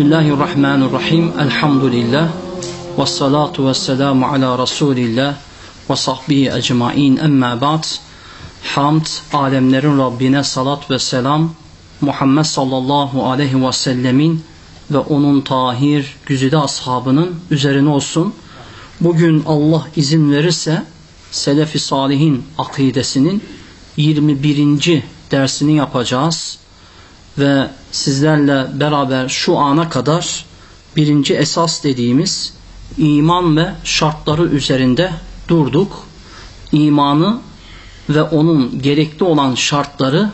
Bismillahirrahmanirrahim. Elhamdülillah. Ve salatu ve selamu ala Resulillah ve sahbihi ecmain emma ba'd. Hamd, alemlerin Rabbine salat ve selam Muhammed sallallahu aleyhi ve sellemin ve onun tahir, güzide ashabının üzerine olsun. Bugün Allah izin verirse Selefi Salihin akidesinin 21. dersini yapacağız ve sizlerle beraber şu ana kadar birinci esas dediğimiz iman ve şartları üzerinde durduk. İmanı ve onun gerekli olan şartları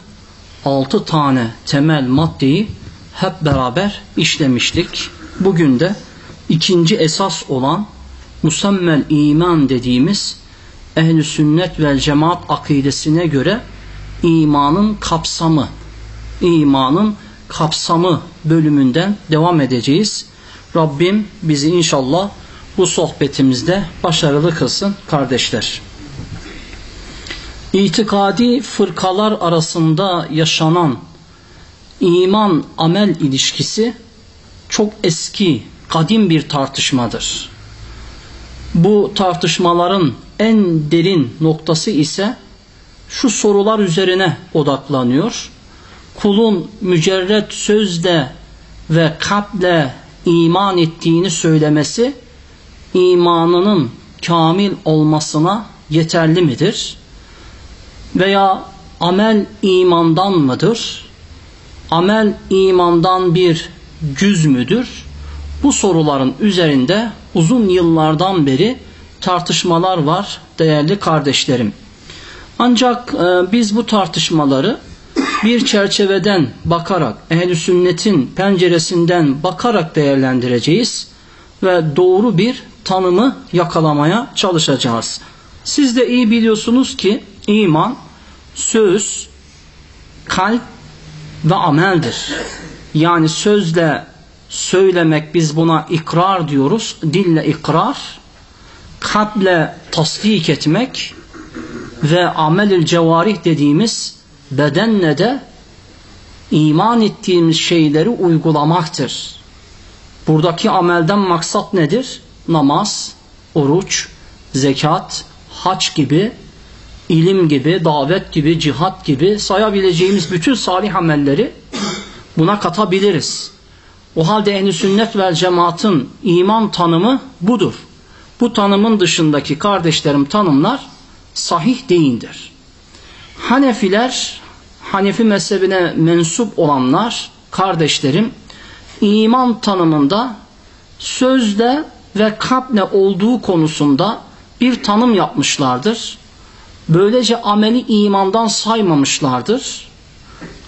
altı tane temel maddeyi hep beraber işlemiştik. Bugün de ikinci esas olan musemmel iman dediğimiz ehli sünnet ve cemaat akidesine göre imanın kapsamı imanın kapsamı bölümünden devam edeceğiz. Rabbim bizi inşallah bu sohbetimizde başarılı kılsın kardeşler. İtikadi fırkalar arasında yaşanan iman amel ilişkisi çok eski, kadim bir tartışmadır. Bu tartışmaların en derin noktası ise şu sorular üzerine odaklanıyor kulun mücerret sözle ve kalple iman ettiğini söylemesi imanının kamil olmasına yeterli midir? Veya amel imandan mıdır? Amel imandan bir cüz müdür? Bu soruların üzerinde uzun yıllardan beri tartışmalar var değerli kardeşlerim. Ancak e, biz bu tartışmaları bir çerçeveden bakarak, ehli sünnetin penceresinden bakarak değerlendireceğiz ve doğru bir tanımı yakalamaya çalışacağız. Siz de iyi biliyorsunuz ki iman söz, kalp ve ameldir. Yani sözle söylemek biz buna ikrar diyoruz. Dille ikrar, kalple tasdik etmek ve amelil cevarih dediğimiz bedenle de iman ettiğimiz şeyleri uygulamaktır. Buradaki amelden maksat nedir? Namaz, oruç, zekat, haç gibi, ilim gibi, davet gibi, cihat gibi sayabileceğimiz bütün salih amelleri buna katabiliriz. O halde ehli sünnet vel cemaatın iman tanımı budur. Bu tanımın dışındaki kardeşlerim tanımlar sahih değildir. Hanefiler, Hanefi mezhebine mensup olanlar, kardeşlerim, iman tanımında sözle ve kalple olduğu konusunda bir tanım yapmışlardır. Böylece ameli imandan saymamışlardır.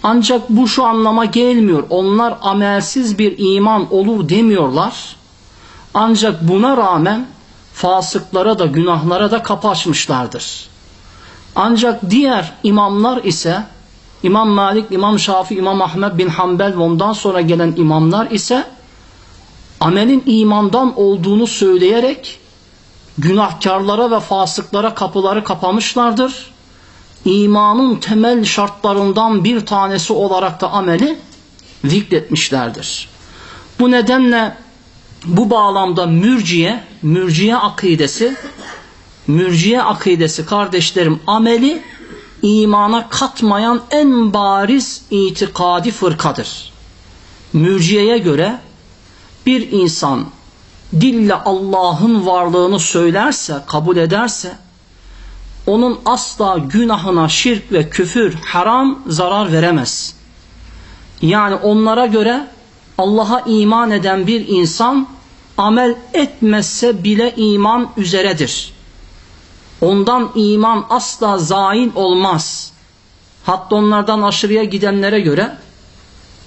Ancak bu şu anlama gelmiyor. Onlar amelsiz bir iman olur demiyorlar. Ancak buna rağmen fasıklara da günahlara da kapı açmışlardır. Ancak diğer imamlar ise İmam Malik, İmam Şafi, İmam Ahmed bin Hanbel ve ondan sonra gelen imamlar ise amelin imandan olduğunu söyleyerek günahkarlara ve fasıklara kapıları kapamışlardır. İmanın temel şartlarından bir tanesi olarak da ameli zikretmişlerdir. Bu nedenle bu bağlamda mürciye, mürciye akidesi mürciye akidesi kardeşlerim ameli imana katmayan en bariz itikadi fırkadır. Mürciyeye göre bir insan dille Allah'ın varlığını söylerse, kabul ederse onun asla günahına şirk ve küfür, haram zarar veremez. Yani onlara göre Allah'a iman eden bir insan amel etmezse bile iman üzeredir. Ondan iman asla zain olmaz. Hatta onlardan aşırıya gidenlere göre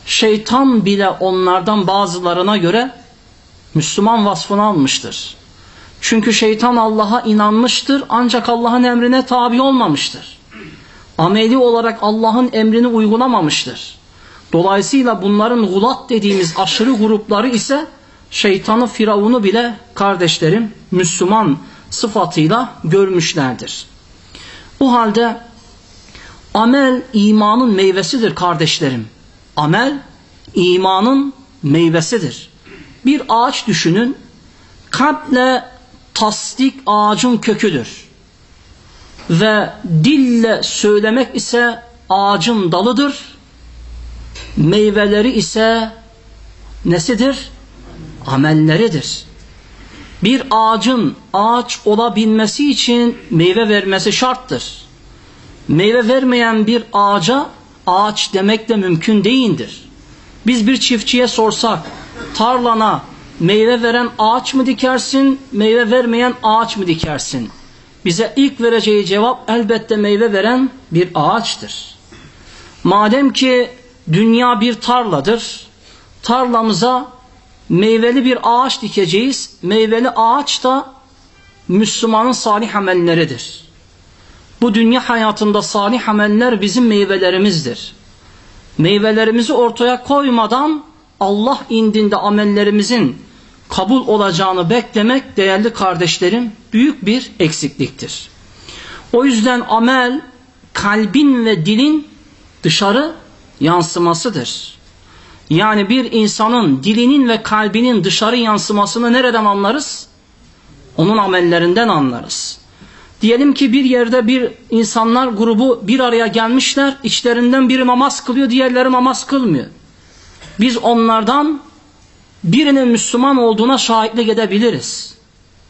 şeytan bile onlardan bazılarına göre Müslüman vasfını almıştır. Çünkü şeytan Allah'a inanmıştır ancak Allah'ın emrine tabi olmamıştır. Ameli olarak Allah'ın emrini uygulamamıştır. Dolayısıyla bunların gulat dediğimiz aşırı grupları ise şeytanı firavunu bile kardeşlerim Müslüman sıfatıyla görmüşlerdir. Bu halde amel imanın meyvesidir kardeşlerim. Amel imanın meyvesidir. Bir ağaç düşünün, kalple tasdik ağacın köküdür. Ve dille söylemek ise ağacın dalıdır. Meyveleri ise nesidir? Amelleridir. Bir ağacın ağaç olabilmesi için meyve vermesi şarttır. Meyve vermeyen bir ağaca ağaç demek de mümkün değildir. Biz bir çiftçiye sorsak tarlana meyve veren ağaç mı dikersin, meyve vermeyen ağaç mı dikersin? Bize ilk vereceği cevap elbette meyve veren bir ağaçtır. Madem ki dünya bir tarladır, tarlamıza meyveli bir ağaç dikeceğiz. Meyveli ağaç da Müslümanın salih amelleridir. Bu dünya hayatında salih ameller bizim meyvelerimizdir. Meyvelerimizi ortaya koymadan Allah indinde amellerimizin kabul olacağını beklemek değerli kardeşlerim büyük bir eksikliktir. O yüzden amel kalbin ve dilin dışarı yansımasıdır. Yani bir insanın dilinin ve kalbinin dışarı yansımasını nereden anlarız? Onun amellerinden anlarız. Diyelim ki bir yerde bir insanlar grubu bir araya gelmişler. İçlerinden biri namaz kılıyor, diğerleri namaz kılmıyor. Biz onlardan birinin Müslüman olduğuna şahitlik edebiliriz.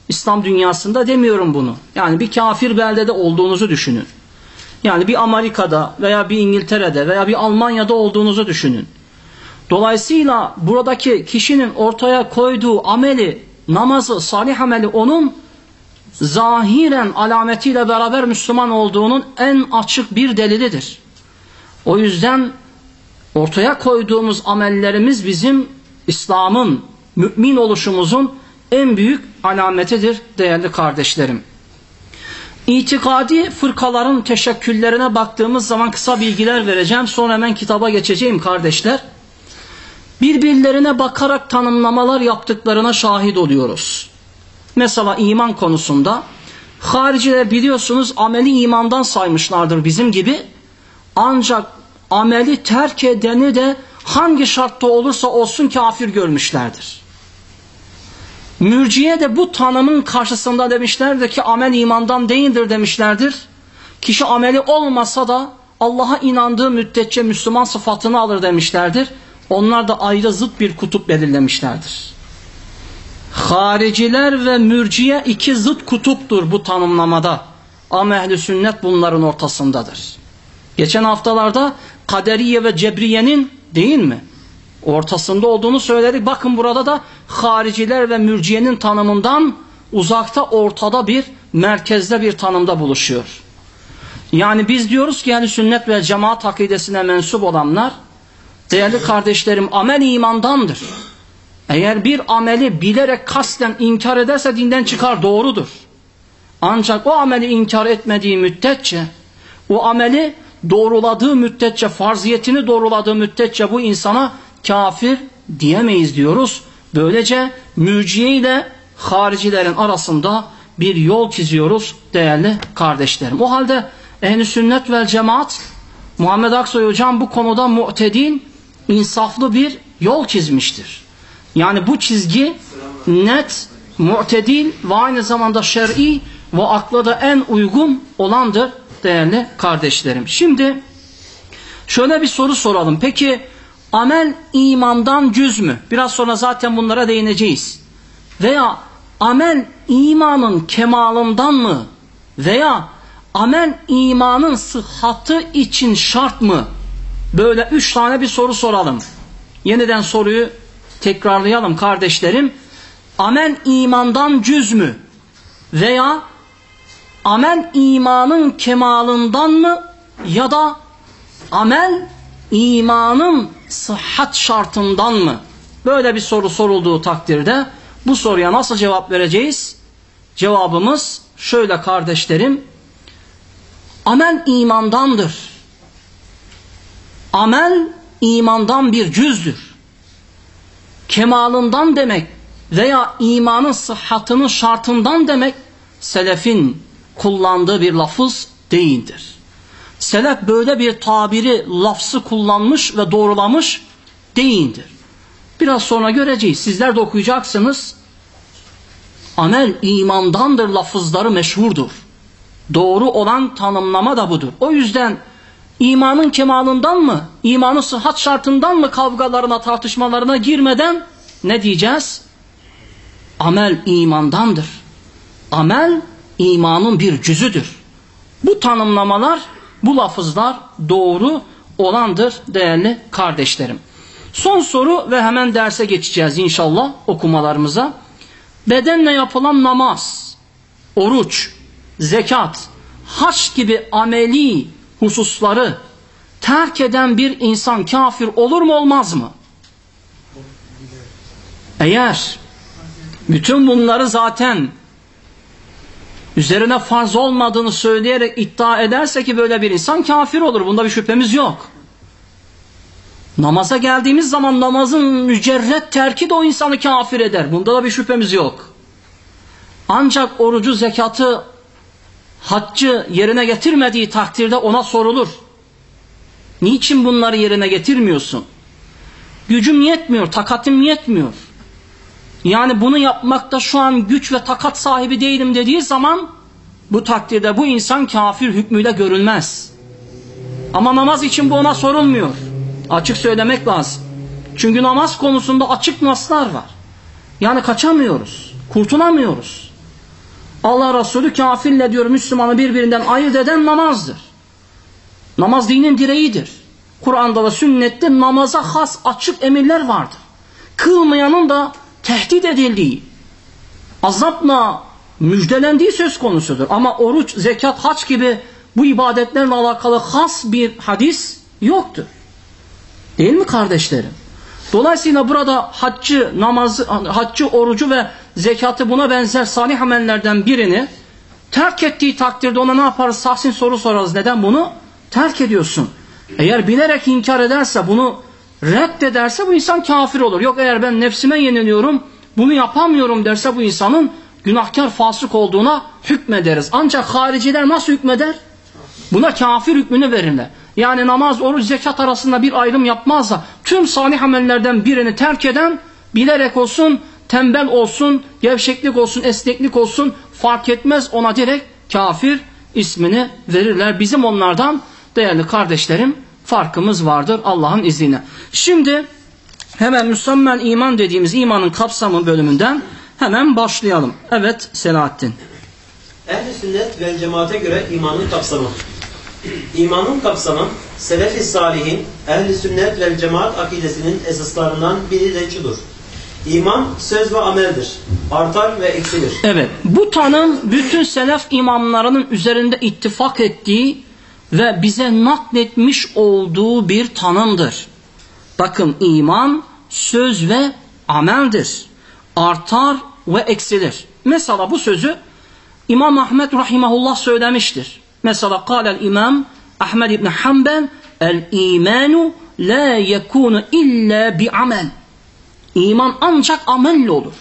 İslam dünyasında demiyorum bunu. Yani bir kafir beldede olduğunuzu düşünün. Yani bir Amerika'da veya bir İngiltere'de veya bir Almanya'da olduğunuzu düşünün. Dolayısıyla buradaki kişinin ortaya koyduğu ameli, namazı, salih ameli onun zahiren alametiyle beraber Müslüman olduğunun en açık bir delilidir. O yüzden ortaya koyduğumuz amellerimiz bizim İslam'ın, mümin oluşumuzun en büyük alametidir değerli kardeşlerim. İtikadi fırkaların teşekküllerine baktığımız zaman kısa bilgiler vereceğim. Sonra hemen kitaba geçeceğim kardeşler. Birbirlerine bakarak tanımlamalar yaptıklarına şahit oluyoruz. Mesela iman konusunda hariciler biliyorsunuz ameli imandan saymışlardır bizim gibi. Ancak ameli terk edeni de hangi şartta olursa olsun kafir görmüşlerdir. Mürciye de bu tanımın karşısında demişlerdir ki amel imandan değildir demişlerdir. Kişi ameli olmasa da Allah'a inandığı müddetçe Müslüman sıfatını alır demişlerdir. Onlar da ayrı zıt bir kutup belirlemişlerdir. Hariciler ve mürciye iki zıt kutuptur bu tanımlamada. Ama ehli sünnet bunların ortasındadır. Geçen haftalarda Kaderiye ve Cebriye'nin değil mi? Ortasında olduğunu söyledik. Bakın burada da hariciler ve mürciyenin tanımından uzakta ortada bir merkezde bir tanımda buluşuyor. Yani biz diyoruz ki yani sünnet ve cemaat akidesine mensup olanlar değerli kardeşlerim amel imandandır. Eğer bir ameli bilerek kasten inkar ederse dinden çıkar doğrudur. Ancak o ameli inkar etmediği müddetçe o ameli doğruladığı müddetçe farziyetini doğruladığı müddetçe bu insana kafir diyemeyiz diyoruz. Böylece mürciye ile haricilerin arasında bir yol çiziyoruz değerli kardeşlerim. O halde ehli sünnet vel cemaat Muhammed Aksoy hocam bu konuda mu'tedil, insaflı bir yol çizmiştir. Yani bu çizgi net, mu'tedil ve aynı zamanda şer'i ve akla da en uygun olandır değerli kardeşlerim. Şimdi şöyle bir soru soralım. Peki amel imandan cüz mü? Biraz sonra zaten bunlara değineceğiz. Veya amel imanın kemalından mı? Veya amel imanın sıhhatı için şart mı? Böyle üç tane bir soru soralım. Yeniden soruyu tekrarlayalım kardeşlerim. Amel imandan cüz mü? Veya amel imanın kemalından mı? Ya da amel imanın sıhhat şartından mı? Böyle bir soru sorulduğu takdirde bu soruya nasıl cevap vereceğiz? Cevabımız şöyle kardeşlerim. Amel imandandır. Amel imandan bir cüzdür. Kemalından demek veya imanın sıhhatının şartından demek selefin kullandığı bir lafız değildir. Selef böyle bir tabiri, lafzı kullanmış ve doğrulamış değildir. Biraz sonra göreceğiz. Sizler de okuyacaksınız. Amel imandandır lafızları meşhurdur. Doğru olan tanımlama da budur. O yüzden imanın kemalından mı, imanın sıhhat şartından mı kavgalarına, tartışmalarına girmeden ne diyeceğiz? Amel imandandır. Amel imanın bir cüzüdür. Bu tanımlamalar, bu lafızlar doğru olandır değerli kardeşlerim. Son soru ve hemen derse geçeceğiz inşallah okumalarımıza. Bedenle yapılan namaz, oruç, zekat, haç gibi ameli hususları terk eden bir insan kafir olur mu olmaz mı? Eğer bütün bunları zaten üzerine farz olmadığını söyleyerek iddia ederse ki böyle bir insan kafir olur. Bunda bir şüphemiz yok. Namaza geldiğimiz zaman namazın mücerret terki de o insanı kafir eder. Bunda da bir şüphemiz yok. Ancak orucu, zekatı, haccı yerine getirmediği takdirde ona sorulur. Niçin bunları yerine getirmiyorsun? Gücüm yetmiyor, takatim yetmiyor. Yani bunu yapmakta şu an güç ve takat sahibi değilim dediği zaman bu takdirde bu insan kafir hükmüyle görülmez. Ama namaz için bu ona sorulmuyor. Açık söylemek lazım. Çünkü namaz konusunda açık naslar var. Yani kaçamıyoruz. Kurtulamıyoruz. Allah Resulü kafirle diyor Müslümanı birbirinden ayırt eden namazdır. Namaz dinin direğidir. Kur'an'da ve sünnette namaza has açık emirler vardır. Kılmayanın da tehdit edildiği, azapla müjdelendiği söz konusudur. Ama oruç, zekat, haç gibi bu ibadetlerle alakalı has bir hadis yoktur. Değil mi kardeşlerim? Dolayısıyla burada haccı, namazı, haccı, orucu ve zekatı buna benzer salih amellerden birini terk ettiği takdirde ona ne yaparız? Tahsin soru sorarız. Neden bunu terk ediyorsun? Eğer bilerek inkar ederse, bunu reddederse bu insan kafir olur. Yok eğer ben nefsime yeniliyorum, bunu yapamıyorum derse bu insanın günahkar fasık olduğuna hükmederiz. Ancak hariciler nasıl hükmeder? Buna kafir hükmünü verirler. Yani namaz, oruç, zekat arasında bir ayrım yapmazsa tüm salih amellerden birini terk eden bilerek olsun, tembel olsun, gevşeklik olsun, esneklik olsun fark etmez ona direkt kafir ismini verirler. Bizim onlardan değerli kardeşlerim farkımız vardır Allah'ın izniyle. Şimdi hemen müsemmen iman dediğimiz imanın kapsamı bölümünden hemen başlayalım. Evet Selahattin. Ehl-i sünnet ve cemaate göre imanın kapsamı. İmanın kapsamı, selef-i salihin, ehl-i sünnet ve cemaat akidesinin esaslarından biri de şudur. İman söz ve ameldir. Artar ve eksilir. Evet. Bu tanım bütün selef imamlarının üzerinde ittifak ettiği ve bize nakletmiş olduğu bir tanımdır. Bakın iman söz ve ameldir. Artar ve eksilir. Mesela bu sözü İmam Ahmet rahimahullah söylemiştir. Mesela kâlel imam Ahmed ibn Hanbel el imanu la yekunu illa bi amel. İman ancak amelle olur.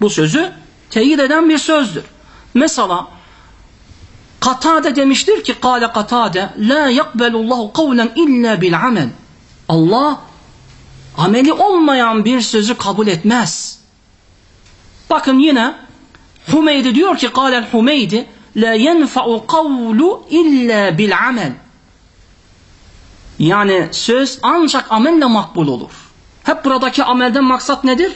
Bu sözü teyit eden bir sözdür. Mesela Katade demiştir ki kâle Katade la yakbelullahu kavlen illa bil amel. Allah ameli olmayan bir sözü kabul etmez. Bakın yine Hümeydi diyor ki kâlel Hümeydi la yenfa'u kavlu illa bil amel. Yani söz ancak amelle makbul olur. Hep buradaki amelden maksat nedir?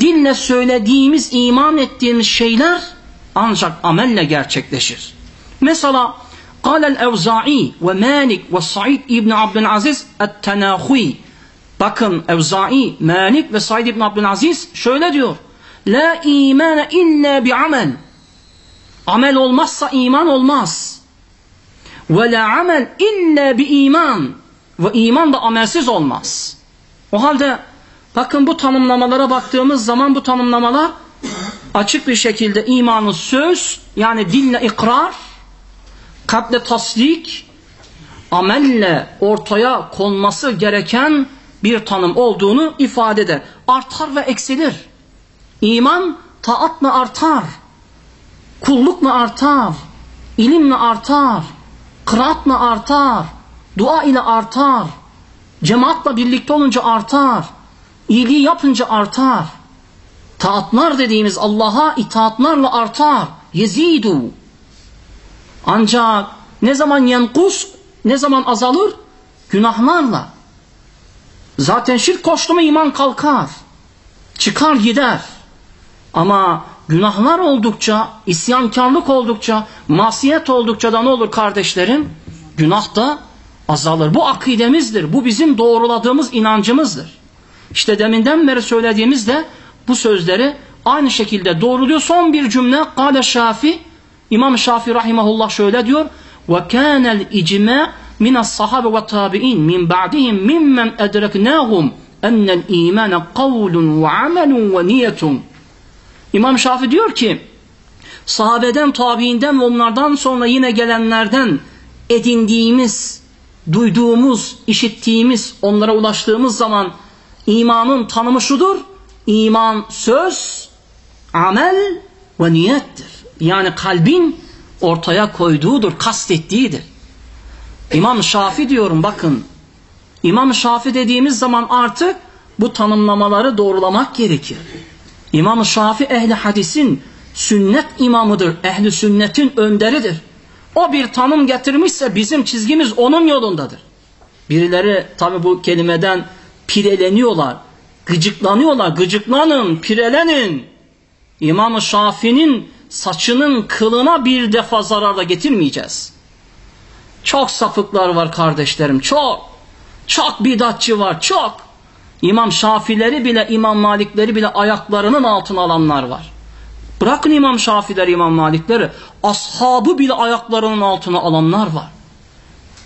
Dille söylediğimiz, iman ettiğimiz şeyler ancak amelle gerçekleşir. Mesela قال الأوزاعي ومالك وسعيد ibn Abdülaziz التناخي Bakın Evzai, Malik ve Said ibn Abdülaziz şöyle diyor. La imane illa bi amel. Amel olmazsa iman olmaz. Ve la amel illa bi iman. Ve iman da amelsiz olmaz. O halde bakın bu tanımlamalara baktığımız zaman bu tanımlamalar açık bir şekilde imanın söz yani dille ikrar kalple tasdik, amelle ortaya konması gereken bir tanım olduğunu ifade eder. Artar ve eksilir. İman taatla artar. Kullukla artar. ilimle artar. Kıraatla artar. Dua ile artar. Cemaatla birlikte olunca artar. İyiliği yapınca artar. Taatlar dediğimiz Allah'a itaatlarla artar. Yezidu. Ancak ne zaman yenkus, ne zaman azalır? Günahlarla. Zaten şirk koştu mu iman kalkar. Çıkar gider. Ama günahlar oldukça, isyankarlık oldukça, masiyet oldukça da ne olur kardeşlerim? Günah da azalır. Bu akidemizdir. Bu bizim doğruladığımız inancımızdır. İşte deminden beri söylediğimizde bu sözleri aynı şekilde doğruluyor. Son bir cümle Kale Şafi İmam Şafi rahimahullah şöyle diyor ve kânel icmâ minas sahabe ve tabi'in min ba'dihim mimmen edreknâhum ennel imâne kavlun ve amelun ve niyetun İmam Şafi diyor ki sahabeden, tabiinden ve onlardan sonra yine gelenlerden edindiğimiz, duyduğumuz, işittiğimiz, onlara ulaştığımız zaman imanın tanımı şudur. İman söz, amel ve niyettir. Yani kalbin ortaya koyduğudur, kastettiğidir. İmam Şafi diyorum bakın. İmam Şafi dediğimiz zaman artık bu tanımlamaları doğrulamak gerekir. İmam Şafi ehli hadisin sünnet imamıdır. Ehli sünnetin önderidir. O bir tanım getirmişse bizim çizgimiz onun yolundadır. Birileri tabi bu kelimeden pireleniyorlar. Gıcıklanıyorlar. Gıcıklanın, pirelenin. İmam Şafi'nin saçının kılına bir defa zarar da getirmeyeceğiz. Çok sapıklar var kardeşlerim. Çok. Çok bidatçı var. Çok. İmam Şafileri bile, İmam Malikleri bile ayaklarının altına alanlar var. Bırakın İmam Şafileri, İmam Malikleri, ashabı bile ayaklarının altına alanlar var.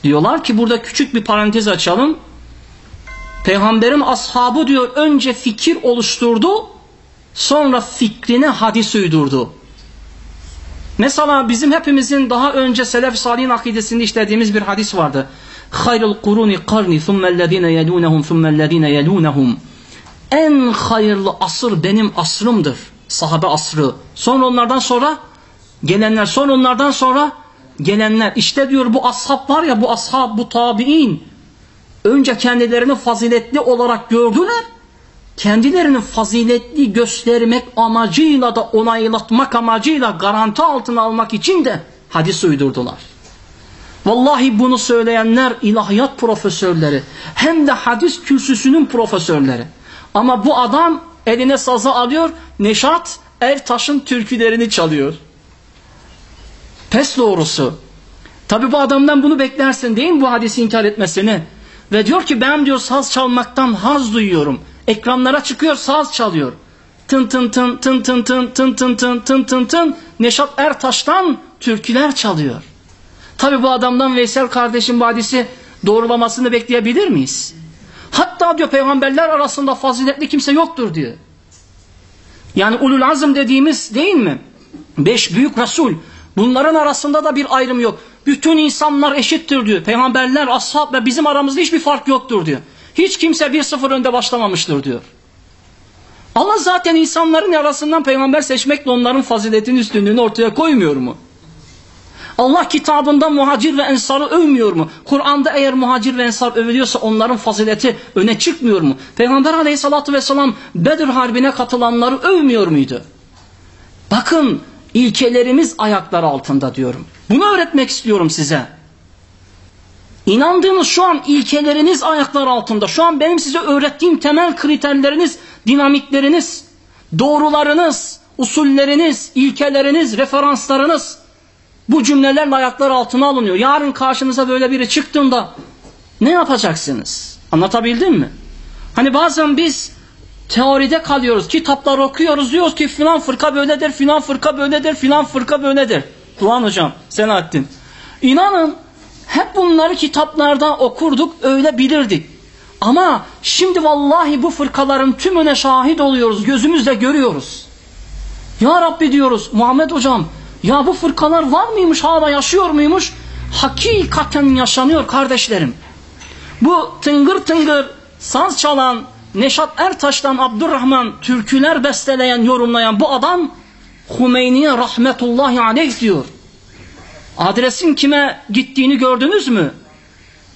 Diyorlar ki burada küçük bir parantez açalım. Peygamberin ashabı diyor önce fikir oluşturdu, sonra fikrine hadis uydurdu. Mesela bizim hepimizin daha önce Selef Salih'in akidesinde işlediğimiz bir hadis vardı. Hayrul kuruni karni thummellezine yelunehum thummellezine yelunehum. En hayırlı asır benim asrımdır. Sahabe asrı. Sonra onlardan sonra gelenler. Sonra onlardan sonra gelenler. İşte diyor bu ashab var ya bu ashab bu tabi'in. Önce kendilerini faziletli olarak gördüler. Kendilerini faziletli göstermek amacıyla da onaylatmak amacıyla garanti altına almak için de hadis uydurdular. Vallahi bunu söyleyenler ilahiyat profesörleri hem de hadis kürsüsünün profesörleri. Ama bu adam eline sazı alıyor, Neşat Ertaş'ın türkülerini çalıyor. Pes doğrusu. Tabi bu adamdan bunu beklersin değil mi bu hadisi inkar etmesini? Ve diyor ki ben diyor saz çalmaktan haz duyuyorum. Ekranlara çıkıyor saz çalıyor. Tın tın tın tın tın tın tın tın tın tın tın tın Neşat Ertaş'tan türküler çalıyor. Tabi bu adamdan Veysel kardeşin bu hadisi doğrulamasını bekleyebilir miyiz? Hatta diyor peygamberler arasında faziletli kimse yoktur diyor. Yani ulul azm dediğimiz değil mi? Beş büyük Resul. Bunların arasında da bir ayrım yok. Bütün insanlar eşittir diyor. Peygamberler, ashab ve bizim aramızda hiçbir fark yoktur diyor. Hiç kimse bir sıfır önde başlamamıştır diyor. Allah zaten insanların arasından peygamber seçmekle onların faziletinin üstünlüğünü ortaya koymuyor mu? Allah kitabında muhacir ve ensarı övmüyor mu? Kur'an'da eğer muhacir ve ensar övülüyorsa onların fazileti öne çıkmıyor mu? Peygamber aleyhissalatü vesselam Bedir Harbi'ne katılanları övmüyor muydu? Bakın ilkelerimiz ayaklar altında diyorum. Bunu öğretmek istiyorum size. İnandığınız şu an ilkeleriniz ayaklar altında. Şu an benim size öğrettiğim temel kriterleriniz, dinamikleriniz, doğrularınız, usulleriniz, ilkeleriniz, referanslarınız bu cümlelerle ayaklar altına alınıyor. Yarın karşınıza böyle biri çıktığında ne yapacaksınız? Anlatabildim mi? Hani bazen biz teoride kalıyoruz. Kitaplar okuyoruz. Diyoruz ki filan fırka böyledir, filan fırka böyledir, filan fırka böyledir. Doğan hocam, Selahattin. İnanın hep bunları kitaplarda okurduk, öyle bilirdik. Ama şimdi vallahi bu fırkaların tümüne şahit oluyoruz, gözümüzle görüyoruz. Ya Rabbi diyoruz, Muhammed hocam, ya bu fırkalar var mıymış, hala yaşıyor muymuş? Hakikaten yaşanıyor kardeşlerim. Bu tıngır tıngır saz çalan Neşat Ertaş'tan Abdurrahman türküler besteleyen, yorumlayan bu adam Hümeyni'ye rahmetullahi aleyh diyor. Adresin kime gittiğini gördünüz mü?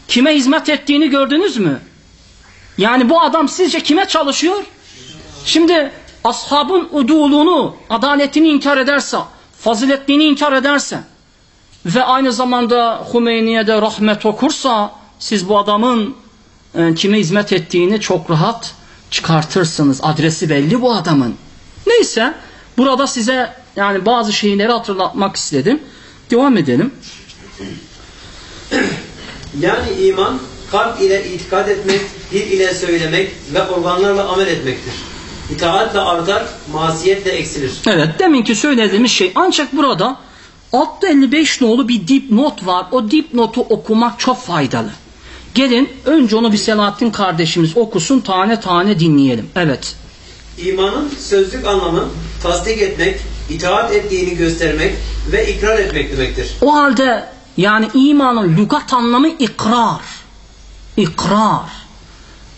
Kime hizmet ettiğini gördünüz mü? Yani bu adam sizce kime çalışıyor? Şimdi ashabın uduluğunu, adaletini inkar ederse, faziletliğini inkar ederse ve aynı zamanda Hümeyni'ye de rahmet okursa siz bu adamın e, kime hizmet ettiğini çok rahat çıkartırsınız. Adresi belli bu adamın. Neyse burada size yani bazı şeyleri hatırlatmak istedim. Devam edelim. Yani iman kalp ile itikad etmek, dil ile söylemek ve organlarla amel etmektir. İtaatle artar, masiyetle eksilir. Evet deminki söylediğimiz şey ancak burada altta 55 nolu bir dipnot var. O dipnotu okumak çok faydalı. Gelin önce onu bir Selahattin kardeşimiz okusun tane tane dinleyelim. Evet. İmanın sözlük anlamı tasdik etmek, itaat ettiğini göstermek ve ikrar etmek demektir. O halde yani imanın lügat anlamı ikrar. İkrar.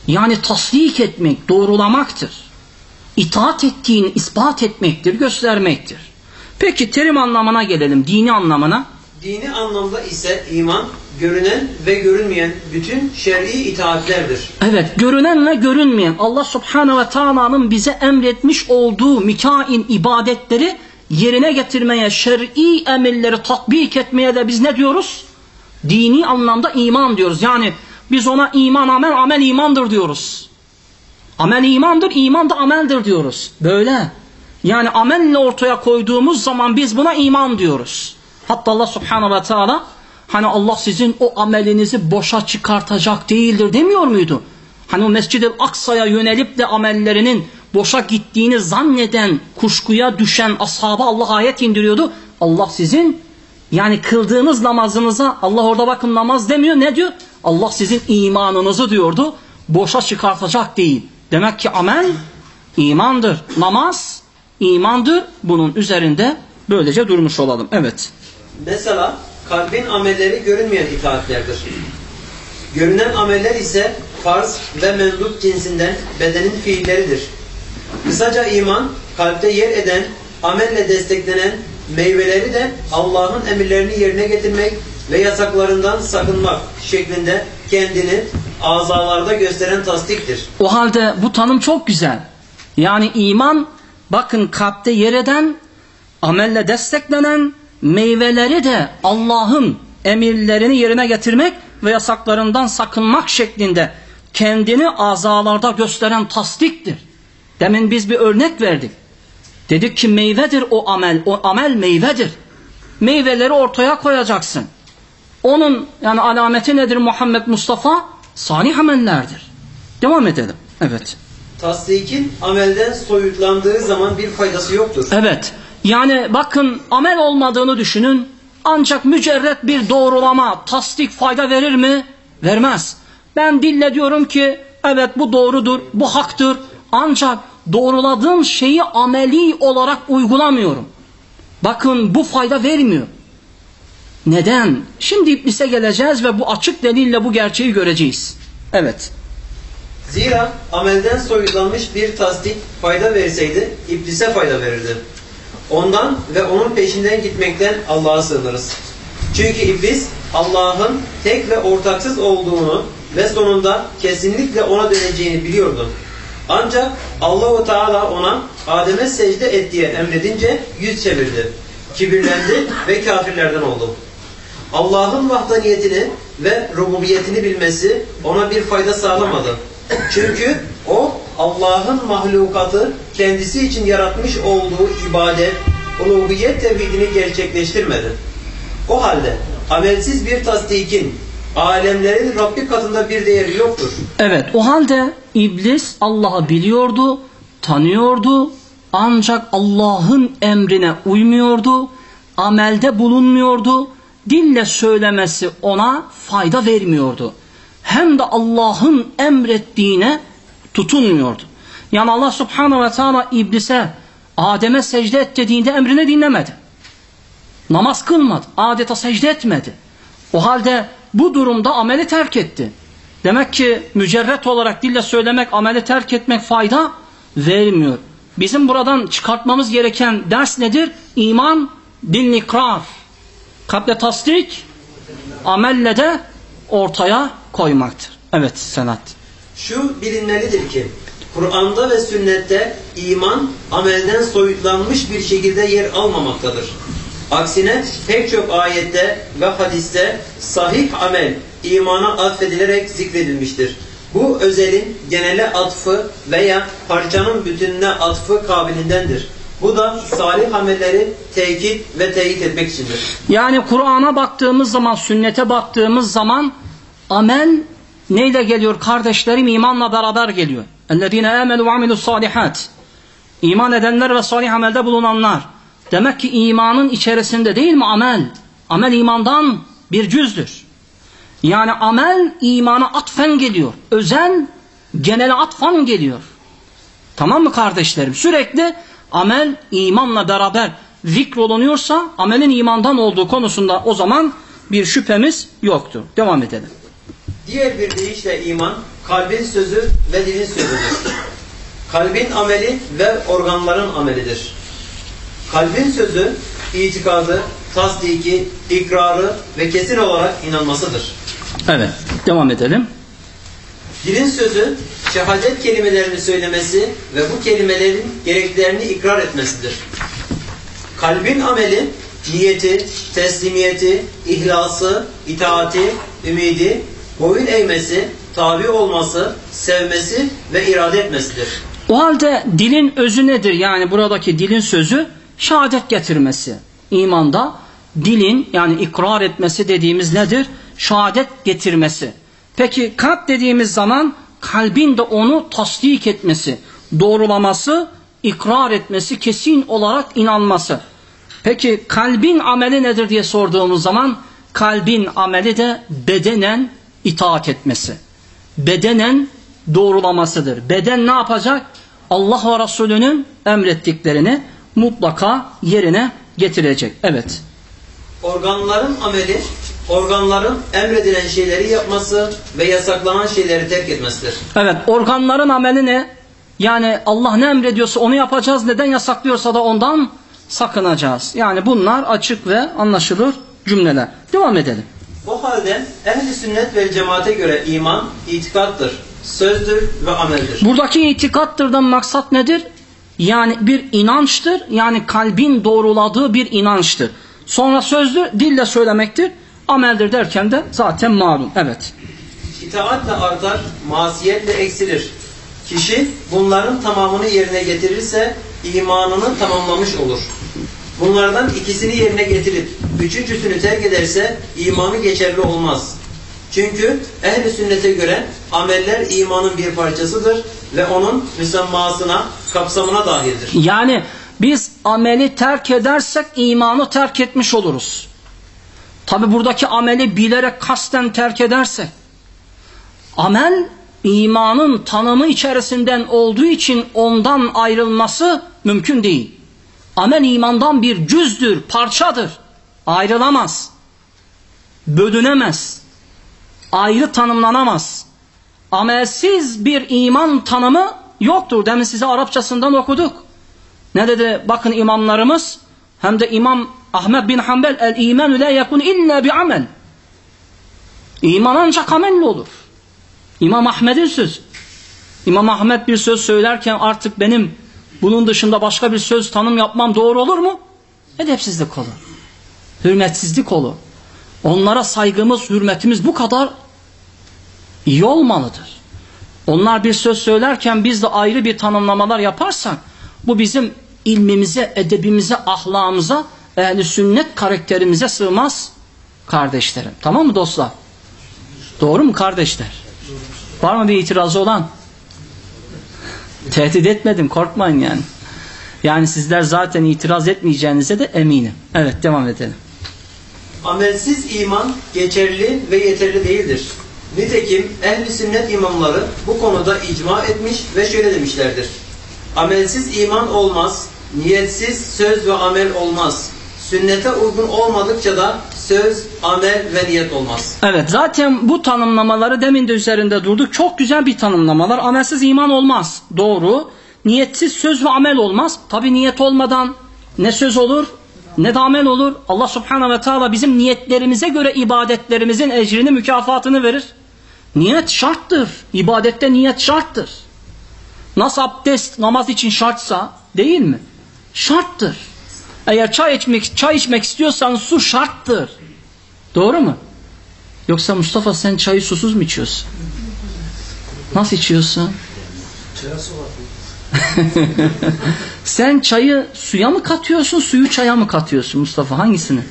Yani tasdik etmek, doğrulamaktır. İtaat ettiğini ispat etmektir, göstermektir. Peki terim anlamına gelelim, dini anlamına. Dini anlamda ise iman, görünen ve görünmeyen bütün şer'i itaatlerdir. Evet, görünen ve görünmeyen Allah Subhanahu ve Taala'nın bize emretmiş olduğu mikain ibadetleri yerine getirmeye, şer'i emirleri tatbik etmeye de biz ne diyoruz? Dini anlamda iman diyoruz. Yani biz ona iman amel, amel imandır diyoruz. Amel imandır, iman da ameldir diyoruz. Böyle. Yani amelle ortaya koyduğumuz zaman biz buna iman diyoruz. Hatta Allah Subhanahu ve Teala hani Allah sizin o amelinizi boşa çıkartacak değildir demiyor muydu? Hani o Mescid-i Aksa'ya yönelip de amellerinin boşa gittiğini zanneden, kuşkuya düşen ashaba Allah ayet indiriyordu. Allah sizin yani kıldığınız namazınıza Allah orada bakın namaz demiyor ne diyor? Allah sizin imanınızı diyordu. Boşa çıkartacak değil. Demek ki amel imandır. Namaz imandır. Bunun üzerinde böylece durmuş olalım. Evet. Mesela kalbin amelleri görünmeyen itaatlerdir. Görünen ameller ise farz ve mendup cinsinden bedenin fiilleridir. Kısaca iman, kalpte yer eden, amelle desteklenen meyveleri de Allah'ın emirlerini yerine getirmek ve yasaklarından sakınmak şeklinde kendini azalarda gösteren tasdiktir. O halde bu tanım çok güzel. Yani iman bakın kalpte yer eden, amelle desteklenen meyveleri de Allah'ın emirlerini yerine getirmek ve yasaklarından sakınmak şeklinde kendini azalarda gösteren tasdiktir. Demin biz bir örnek verdik. Dedik ki meyvedir o amel. O amel meyvedir. Meyveleri ortaya koyacaksın. Onun yani alameti nedir Muhammed Mustafa? Salih amellerdir. Devam edelim. Evet. Tasdikin amelden soyutlandığı zaman bir faydası yoktur. Evet. Yani bakın amel olmadığını düşünün. Ancak mücerret bir doğrulama, tasdik fayda verir mi? Vermez. Ben dille diyorum ki evet bu doğrudur, bu haktır. Ancak doğruladığım şeyi ameli olarak uygulamıyorum. Bakın bu fayda vermiyor. Neden? Şimdi iblise geleceğiz ve bu açık delille bu gerçeği göreceğiz. Evet. Zira amelden soyutlanmış bir tasdik fayda verseydi iblise fayda verirdi. Ondan ve onun peşinden gitmekten Allah'a sığınırız. Çünkü iblis Allah'ın tek ve ortaksız olduğunu ve sonunda kesinlikle ona döneceğini biliyordu. Ancak Allahu Teala ona Adem'e secde et diye emredince yüz çevirdi. Kibirlendi ve kafirlerden oldu. Allah'ın vahdaniyetini ve rububiyetini bilmesi ona bir fayda sağlamadı. Çünkü o Allah'ın mahlukatı kendisi için yaratmış olduğu ibadet, uluhiyet tevhidini gerçekleştirmedi. O halde amelsiz bir tasdikin alemlerin Rabbi katında bir değeri yoktur. Evet o halde iblis Allah'ı biliyordu, tanıyordu ancak Allah'ın emrine uymuyordu, amelde bulunmuyordu, dille söylemesi ona fayda vermiyordu. Hem de Allah'ın emrettiğine tutunmuyordu. Yani Allah subhanahu ve teala iblise Adem'e secde et dediğinde emrine dinlemedi. Namaz kılmadı. Adeta secde etmedi. O halde bu durumda ameli terk etti. Demek ki mücerret olarak dille söylemek, ameli terk etmek fayda vermiyor. Bizim buradan çıkartmamız gereken ders nedir? İman, ikrar. Kalple tasdik, amelle de ortaya koymaktır. Evet Senat. Şu bilinmelidir ki Kur'an'da ve sünnette iman amelden soyutlanmış bir şekilde yer almamaktadır. Aksine pek çok ayette ve hadiste sahih amel imana atfedilerek zikredilmiştir. Bu özelin genele atfı veya parçanın bütününe atfı kabilindendir. Bu da salih amelleri tekit ve teyit etmek içindir. Yani Kur'an'a baktığımız zaman, sünnete baktığımız zaman amel neyle geliyor kardeşlerim? imanla beraber geliyor. اَلَّذ۪ينَ آمَنُوا وَعَمِلُوا الصَّالِحَاتِ İman edenler ve salih amelde bulunanlar. Demek ki imanın içerisinde değil mi amel? Amel imandan bir cüzdür. Yani amel imana atfen geliyor. Özel genele atfen geliyor. Tamam mı kardeşlerim? Sürekli amel imanla beraber zikrolunuyorsa amelin imandan olduğu konusunda o zaman bir şüphemiz yoktur. Devam edelim. Diğer bir deyişle iman, kalbin sözü ve dilin sözüdür. Kalbin ameli ve organların amelidir. Kalbin sözü, itikadı, tasdiki, ikrarı ve kesin olarak inanmasıdır. Evet, devam edelim. Dilin sözü, şehadet kelimelerini söylemesi ve bu kelimelerin gereklerini ikrar etmesidir. Kalbin ameli, niyeti, teslimiyeti, ihlası, itaati, ümidi, boyun eğmesi, tabi olması, sevmesi ve irade etmesidir. O halde dilin özü nedir? Yani buradaki dilin sözü şehadet getirmesi. İmanda dilin yani ikrar etmesi dediğimiz nedir? Şehadet getirmesi. Peki kalp dediğimiz zaman kalbin de onu tasdik etmesi, doğrulaması, ikrar etmesi, kesin olarak inanması. Peki kalbin ameli nedir diye sorduğumuz zaman kalbin ameli de bedenen itaat etmesi. Bedenen doğrulamasıdır. Beden ne yapacak? Allah ve Resulünün emrettiklerini mutlaka yerine getirecek. Evet. Organların ameli, organların emredilen şeyleri yapması ve yasaklanan şeyleri terk etmesidir. Evet organların ameli ne? Yani Allah ne emrediyorsa onu yapacağız. Neden yasaklıyorsa da ondan sakınacağız. Yani bunlar açık ve anlaşılır cümleler. Devam edelim. O halde ehli sünnet ve cemaate göre iman itikattır, sözdür ve ameldir. Buradaki itikattırdan maksat nedir? Yani bir inançtır. Yani kalbin doğruladığı bir inançtır. Sonra sözdür, dille söylemektir. Ameldir derken de zaten malum. Evet. İtaatle artar, masiyetle eksilir. Kişi bunların tamamını yerine getirirse imanını tamamlamış olur. Bunlardan ikisini yerine getirip üçüncüsünü terk ederse imanı geçerli olmaz. Çünkü ehli sünnete göre ameller imanın bir parçasıdır ve onun müsemmasına, kapsamına dahildir. Yani biz ameli terk edersek imanı terk etmiş oluruz. Tabi buradaki ameli bilerek kasten terk edersek amel imanın tanımı içerisinden olduğu için ondan ayrılması mümkün değil. Amel imandan bir cüzdür, parçadır. Ayrılamaz. Bölünemez. Ayrı tanımlanamaz. Amelsiz bir iman tanımı yoktur. Demin size Arapçasından okuduk. Ne dedi bakın imamlarımız hem de İmam Ahmet bin Hanbel el imanu la yakun illa bi amel. İman ancak amelle olur. İmam Ahmet'in sözü. İmam Ahmet bir söz söylerken artık benim bunun dışında başka bir söz tanım yapmam doğru olur mu? Edepsizlik olur. Hürmetsizlik olur. Onlara saygımız, hürmetimiz bu kadar iyi olmalıdır. Onlar bir söz söylerken biz de ayrı bir tanımlamalar yaparsak bu bizim ilmimize, edebimize, ahlakımıza, ehli sünnet karakterimize sığmaz kardeşlerim. Tamam mı dostlar? Doğru mu kardeşler? Var mı bir itirazı olan? Tehdit etmedim korkmayın yani. Yani sizler zaten itiraz etmeyeceğinize de eminim. Evet devam edelim. Amelsiz iman geçerli ve yeterli değildir. Nitekim ehli sünnet imamları bu konuda icma etmiş ve şöyle demişlerdir. Amelsiz iman olmaz, niyetsiz söz ve amel olmaz. Sünnete uygun olmadıkça da söz, amel ve niyet olmaz. Evet zaten bu tanımlamaları demin de üzerinde durduk. Çok güzel bir tanımlamalar. Amelsiz iman olmaz. Doğru. Niyetsiz söz ve amel olmaz. Tabi niyet olmadan ne söz olur ne de amel olur. Allah subhanahu ve teala bizim niyetlerimize göre ibadetlerimizin ecrini mükafatını verir. Niyet şarttır. İbadette niyet şarttır. Nasıl abdest namaz için şartsa değil mi? Şarttır. Eğer çay içmek, çay içmek istiyorsan su şarttır. Doğru mu? Yoksa Mustafa sen çayı susuz mu içiyorsun? Nasıl içiyorsun? sen çayı suya mı katıyorsun, suyu çaya mı katıyorsun Mustafa? Hangisini?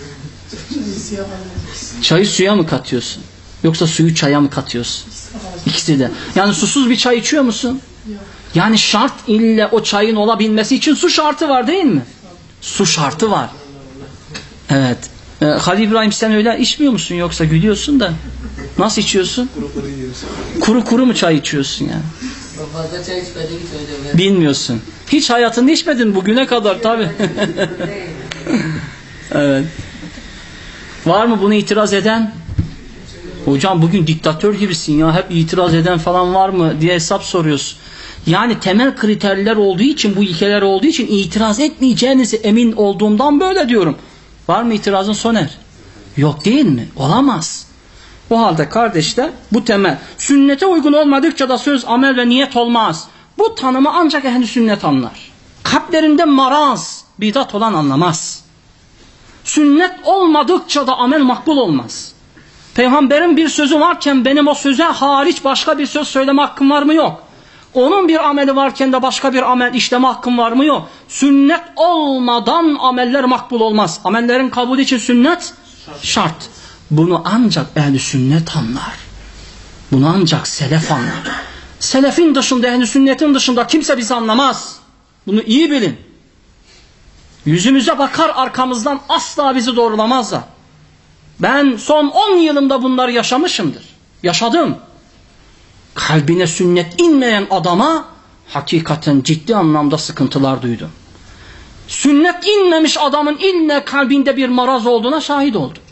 Çayı suya mı katıyorsun? Yoksa suyu çaya mı katıyorsun? İkisi de. Yani susuz bir çay içiyor musun? Yani şart ille o çayın olabilmesi için su şartı var değil mi? Su şartı var. Evet. Ee, Halil İbrahim sen öyle içmiyor musun yoksa gülüyorsun da nasıl içiyorsun? Kuru kuru mu çay içiyorsun yani? Fazla çay hocam. Bilmiyorsun. Hiç hayatında içmedin bugüne kadar tabi. evet. Var mı bunu itiraz eden? Hocam bugün diktatör gibisin ya hep itiraz eden falan var mı diye hesap soruyorsun. Yani temel kriterler olduğu için bu ilkeler olduğu için itiraz etmeyeceğinizi emin olduğumdan böyle diyorum. Var mı itirazın Soner? Yok değil mi? Olamaz. O halde kardeşler bu temel. Sünnete uygun olmadıkça da söz, amel ve niyet olmaz. Bu tanımı ancak ehli sünnet anlar. Kalplerinde maraz, bidat olan anlamaz. Sünnet olmadıkça da amel makbul olmaz. Peygamberin bir sözü varken benim o söze hariç başka bir söz söyleme hakkım var mı? Yok. Onun bir ameli varken de başka bir amel işleme hakkım var mı? Yok. Sünnet olmadan ameller makbul olmaz. Amellerin kabul için sünnet şart. Bunu ancak ehli sünnet anlar. Bunu ancak selef anlar. Selefin dışında, ehli sünnetin dışında kimse bizi anlamaz. Bunu iyi bilin. Yüzümüze bakar arkamızdan asla bizi doğrulamazlar. Ben son 10 yılımda bunları yaşamışımdır. Yaşadım. Kalbine sünnet inmeyen adama hakikaten ciddi anlamda sıkıntılar duydum. Sünnet inmemiş adamın ille kalbinde bir maraz olduğuna şahit oldum.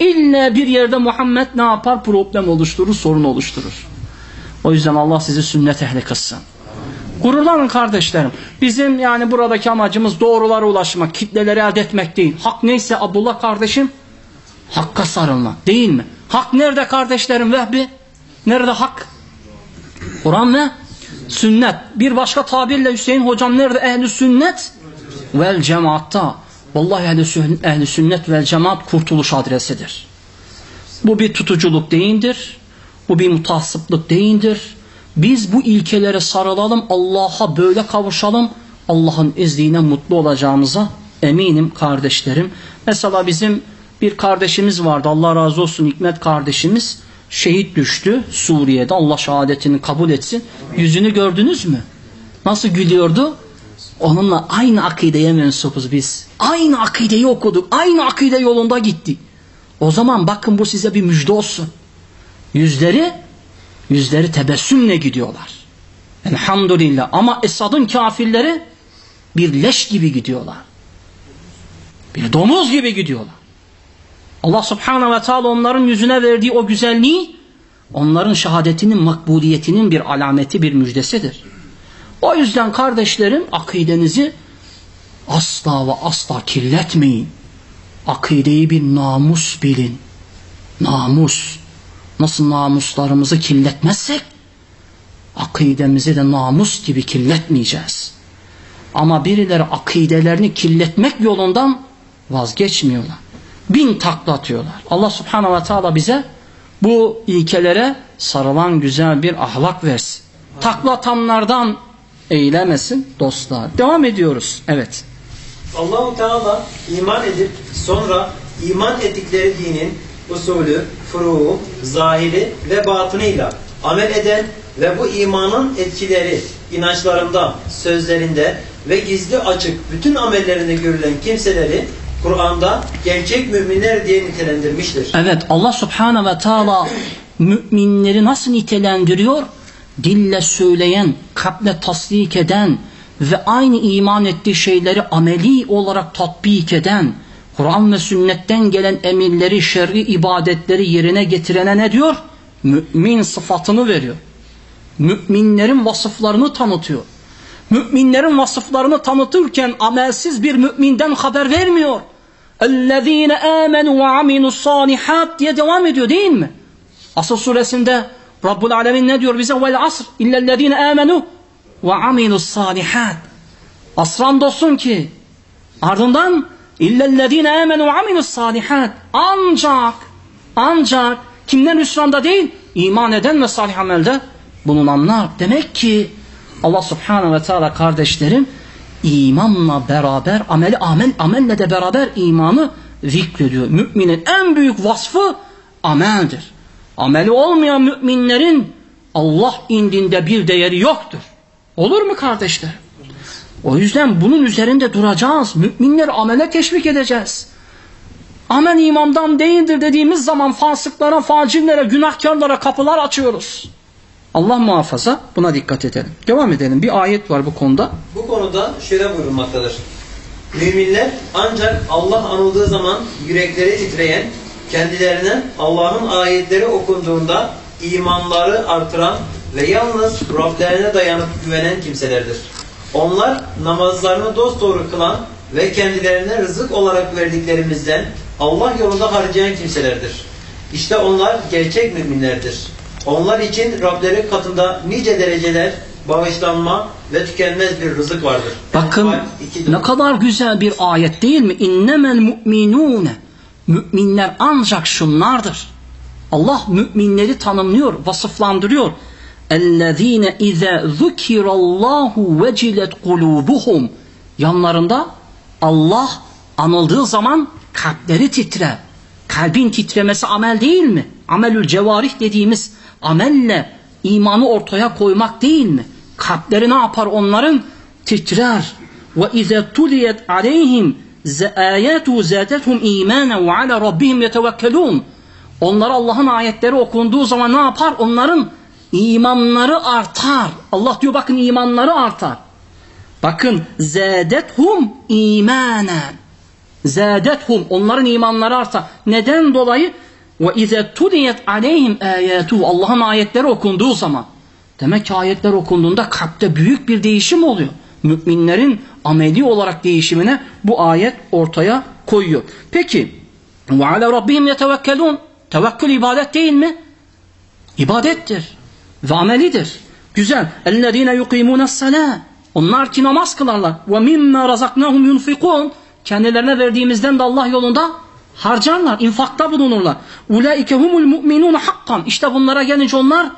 İlle bir yerde Muhammed ne yapar? Problem oluşturur, sorun oluşturur. O yüzden Allah sizi sünnet ehli kılsın. Gururlanın kardeşlerim. Bizim yani buradaki amacımız doğrulara ulaşmak, kitleleri elde etmek değil. Hak neyse Abdullah kardeşim, hakka sarılmak değil mi? Hak nerede kardeşlerim Vehbi? Nerede hak? Kur'an ve sünnet. Bir başka tabirle Hüseyin hocam nerede? Ehli sünnet vel cemaatta. Vallahi ehli ehli sünnet vel cemaat kurtuluş adresidir. Bu bir tutuculuk değildir. Bu bir mutassıplık değildir. Biz bu ilkelere sarılalım, Allah'a böyle kavuşalım. Allah'ın izniyle mutlu olacağımıza eminim kardeşlerim. Mesela bizim bir kardeşimiz vardı. Allah razı olsun Hikmet kardeşimiz. Şehit düştü Suriye'de. Allah şehadetini kabul etsin. Yüzünü gördünüz mü? Nasıl gülüyordu? Onunla aynı akideye mensupuz biz. Aynı akideyi okuduk. Aynı akide yolunda gittik. O zaman bakın bu size bir müjde olsun. Yüzleri yüzleri tebessümle gidiyorlar. Elhamdülillah. Ama Esad'ın kafirleri bir leş gibi gidiyorlar. Bir domuz gibi gidiyorlar. Allah subhanahu ve teala onların yüzüne verdiği o güzelliği onların şehadetinin makbuliyetinin bir alameti, bir müjdesidir. O yüzden kardeşlerim akidenizi asla ve asla kirletmeyin. Akideyi bir namus bilin. Namus. Nasıl namuslarımızı kirletmezsek akidemizi de namus gibi kirletmeyeceğiz. Ama birileri akidelerini kirletmek yolundan vazgeçmiyorlar. Bin takla atıyorlar. Allah subhanahu ve teala bize bu ilkelere sarılan güzel bir ahlak versin. Takla atanlardan eylemesin dostlar. Devam ediyoruz. Evet. Allahu Teala iman edip sonra iman ettikleri dinin usulü, furuğu, zahiri ve batınıyla amel eden ve bu imanın etkileri inançlarında, sözlerinde ve gizli açık bütün amellerinde görülen kimseleri Kur'an'da gerçek müminler diye nitelendirmiştir. Evet Allah subhanahu ve teala müminleri nasıl nitelendiriyor? Dille söyleyen, kalple tasdik eden ve aynı iman ettiği şeyleri ameli olarak tatbik eden, Kur'an ve sünnetten gelen emirleri, şer'i ibadetleri yerine getirene ne diyor? Mümin sıfatını veriyor. Müminlerin vasıflarını tanıtıyor. Müminlerin vasıflarını tanıtırken amelsiz bir müminden haber vermiyor. اَلَّذ۪ينَ آمَنُوا وَعَمِلُوا الصَّالِحَاتِ diye devam ediyor değil mi? Asıl suresinde Rabbul Alemin ne diyor bize? Vel asr illellezine amenu ve amilus salihat. Asran dostum ki ardından illellezine amenu ve amilus salihat. Ancak ancak kimden hüsranda değil? iman eden ve salih amelde bulunanlar. Demek ki Allah subhanahu ve teala kardeşlerim imanla beraber ameli amel amelle de beraber imanı zikrediyor. Müminin en büyük vasfı ameldir. Ameli olmayan müminlerin Allah indinde bir değeri yoktur. Olur mu kardeşler? O yüzden bunun üzerinde duracağız. Müminleri amele teşvik edeceğiz. Amel imandan değildir dediğimiz zaman fasıklara, facirlere, günahkarlara kapılar açıyoruz. Allah muhafaza buna dikkat edelim. Devam edelim. Bir ayet var bu konuda. Bu konuda şöyle buyurulmaktadır. Müminler ancak Allah anıldığı zaman yürekleri titreyen, kendilerine Allah'ın ayetleri okunduğunda imanları artıran ve yalnız Rablerine dayanıp güvenen kimselerdir. Onlar namazlarını dosdoğru kılan ve kendilerine rızık olarak verdiklerimizden Allah yolunda harcayan kimselerdir. İşte onlar gerçek müminlerdir. Onlar için Rableri katında nice dereceler, bağışlanma ve tükenmez bir rızık vardır. Bakın Enfal 2'de. ne kadar güzel bir ayet değil mi? İnnemel mu'minune. Müminler ancak şunlardır. Allah müminleri tanımlıyor, vasıflandırıyor. اَلَّذ۪ينَ اِذَا ذُكِرَ اللّٰهُ وَجِلَتْ قُلُوبُهُمْ Yanlarında Allah anıldığı zaman kalpleri titrer. Kalbin titremesi amel değil mi? Amelül cevarih dediğimiz Amelle imanı ortaya koymak değil mi? Kalpleri ne yapar onların? Titrer. Ve ize tuliyet aleyhim ayatu zadethum imanen ve ala rabbihim yetevekkelun. Onlara Allah'ın ayetleri okunduğu zaman ne yapar? Onların imanları artar. Allah diyor bakın imanları artar. Bakın zadethum imanen. Zadethum onların imanları artar. Neden dolayı? Ve ize tudiyet aleyhim ayetu Allah'ın ayetleri okunduğu zaman demek ki ayetler okunduğunda kalpte büyük bir değişim oluyor. Müminlerin ameli olarak değişimine bu ayet ortaya koyuyor. Peki ve ala rabbihim yetevekkelun tevekkül ibadet değil mi? İbadettir ve amelidir. Güzel. Ellezine yuqimuna salâ. Onlar ki namaz kılarlar. Ve mimme razaknahum yunfikun. Kendilerine verdiğimizden de Allah yolunda Harcarlar, infakta bulunurlar. Ulaike humul mu'minun hakkan. İşte bunlara gelince onlar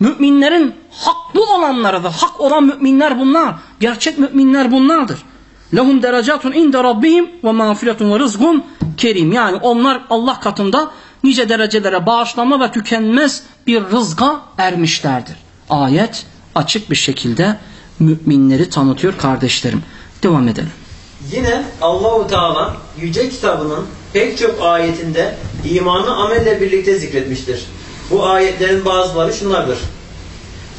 müminlerin haklı olanlarıdır. Hak olan müminler bunlar. Gerçek müminler bunlardır. Lehum derecatun inde rabbihim ve mağfiretun ve rızkun kerim. Yani onlar Allah katında nice derecelere bağışlanma ve tükenmez bir rızka ermişlerdir. Ayet açık bir şekilde müminleri tanıtıyor kardeşlerim. Devam edelim. Yine Allahu Teala yüce kitabının pek çok ayetinde imanı amelle birlikte zikretmiştir. Bu ayetlerin bazıları şunlardır.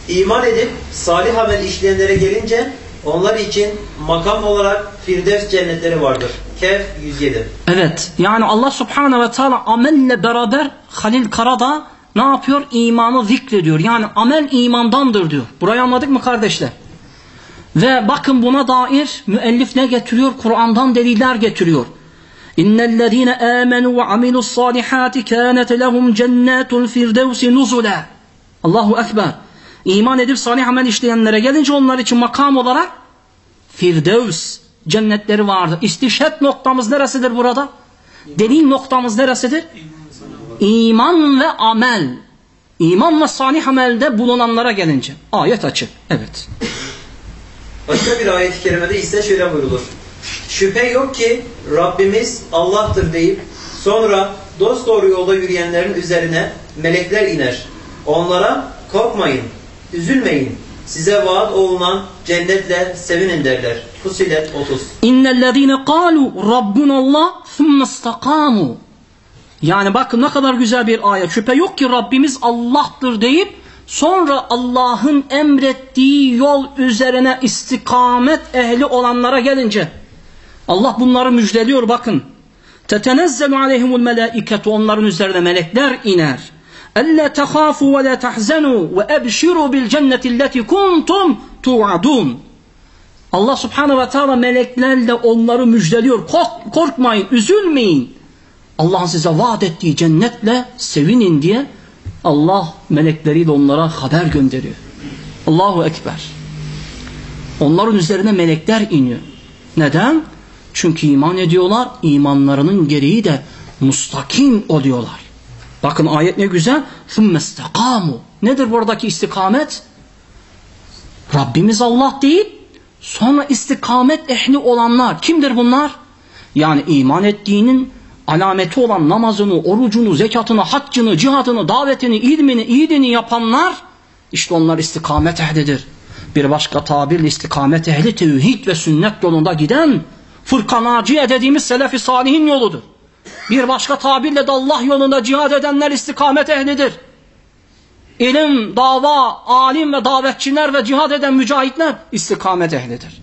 İman edip salih amel işleyenlere gelince onlar için makam olarak Firdevs cennetleri vardır. Kehf 107. Evet yani Allah subhanehu ve teala amelle beraber Halil Karada ne yapıyor? İmanı zikrediyor. Yani amel imandandır diyor. Burayı anladık mı kardeşler? Ve bakın buna dair müellif ne getiriyor? Kur'an'dan deliller getiriyor. İnnellezîne âmenû ve amilussâlihâti kânet lehum cennâtul firdevsi nuzulâ. Allahu Ekber. İman edip salih amel işleyenlere gelince onlar için makam olarak Firdevs cennetleri vardır. İstişhet noktamız neresidir burada? Delil noktamız neresidir? İman ve amel. İman ve salih amelde bulunanlara gelince. Ayet açık. Evet. Başka bir ayet-i kerimede ise şöyle buyrulur. Şüphe yok ki Rabbimiz Allah'tır deyip sonra dosdoğru yolda yürüyenlerin üzerine melekler iner. Onlara korkmayın, üzülmeyin. Size vaat olunan cennetle sevinin derler. Fusilet 30. İnnellezîne kâlu Rabbunallah thumme istakâmû. Yani bakın ne kadar güzel bir ayet. Şüphe yok ki Rabbimiz Allah'tır deyip sonra Allah'ın emrettiği yol üzerine istikamet ehli olanlara gelince Allah bunları müjdeliyor bakın. Tetenezzelu aleyhimul melaiketu onların üzerine melekler iner. Elle tehafu ve la tahzenu ve ebşiru bil cenneti leti kuntum tuadun. Allah subhanahu ve teala meleklerle onları müjdeliyor. Korkmayın, üzülmeyin. Allah'ın size vaat ettiği cennetle sevinin diye Allah melekleriyle onlara haber gönderiyor. Allahu Ekber. Onların üzerine melekler iniyor. Neden? Çünkü iman ediyorlar. imanlarının gereği de mustakim oluyorlar. Bakın ayet ne güzel. ثُمَّ اسْتَقَامُوا Nedir buradaki istikamet? Rabbimiz Allah değil. Sonra istikamet ehli olanlar. Kimdir bunlar? Yani iman ettiğinin alameti olan namazını, orucunu, zekatını, haccını, cihadını, davetini, ilmini, iyiliğini yapanlar işte onlar istikamet ehlidir. Bir başka tabirle istikamet ehli tevhid ve sünnet yolunda giden fırkanaciye dediğimiz selefi salihin yoludur. Bir başka tabirle de Allah yolunda cihad edenler istikamet ehlidir. İlim, dava, alim ve davetçiler ve cihad eden mücahitler istikamet ehlidir.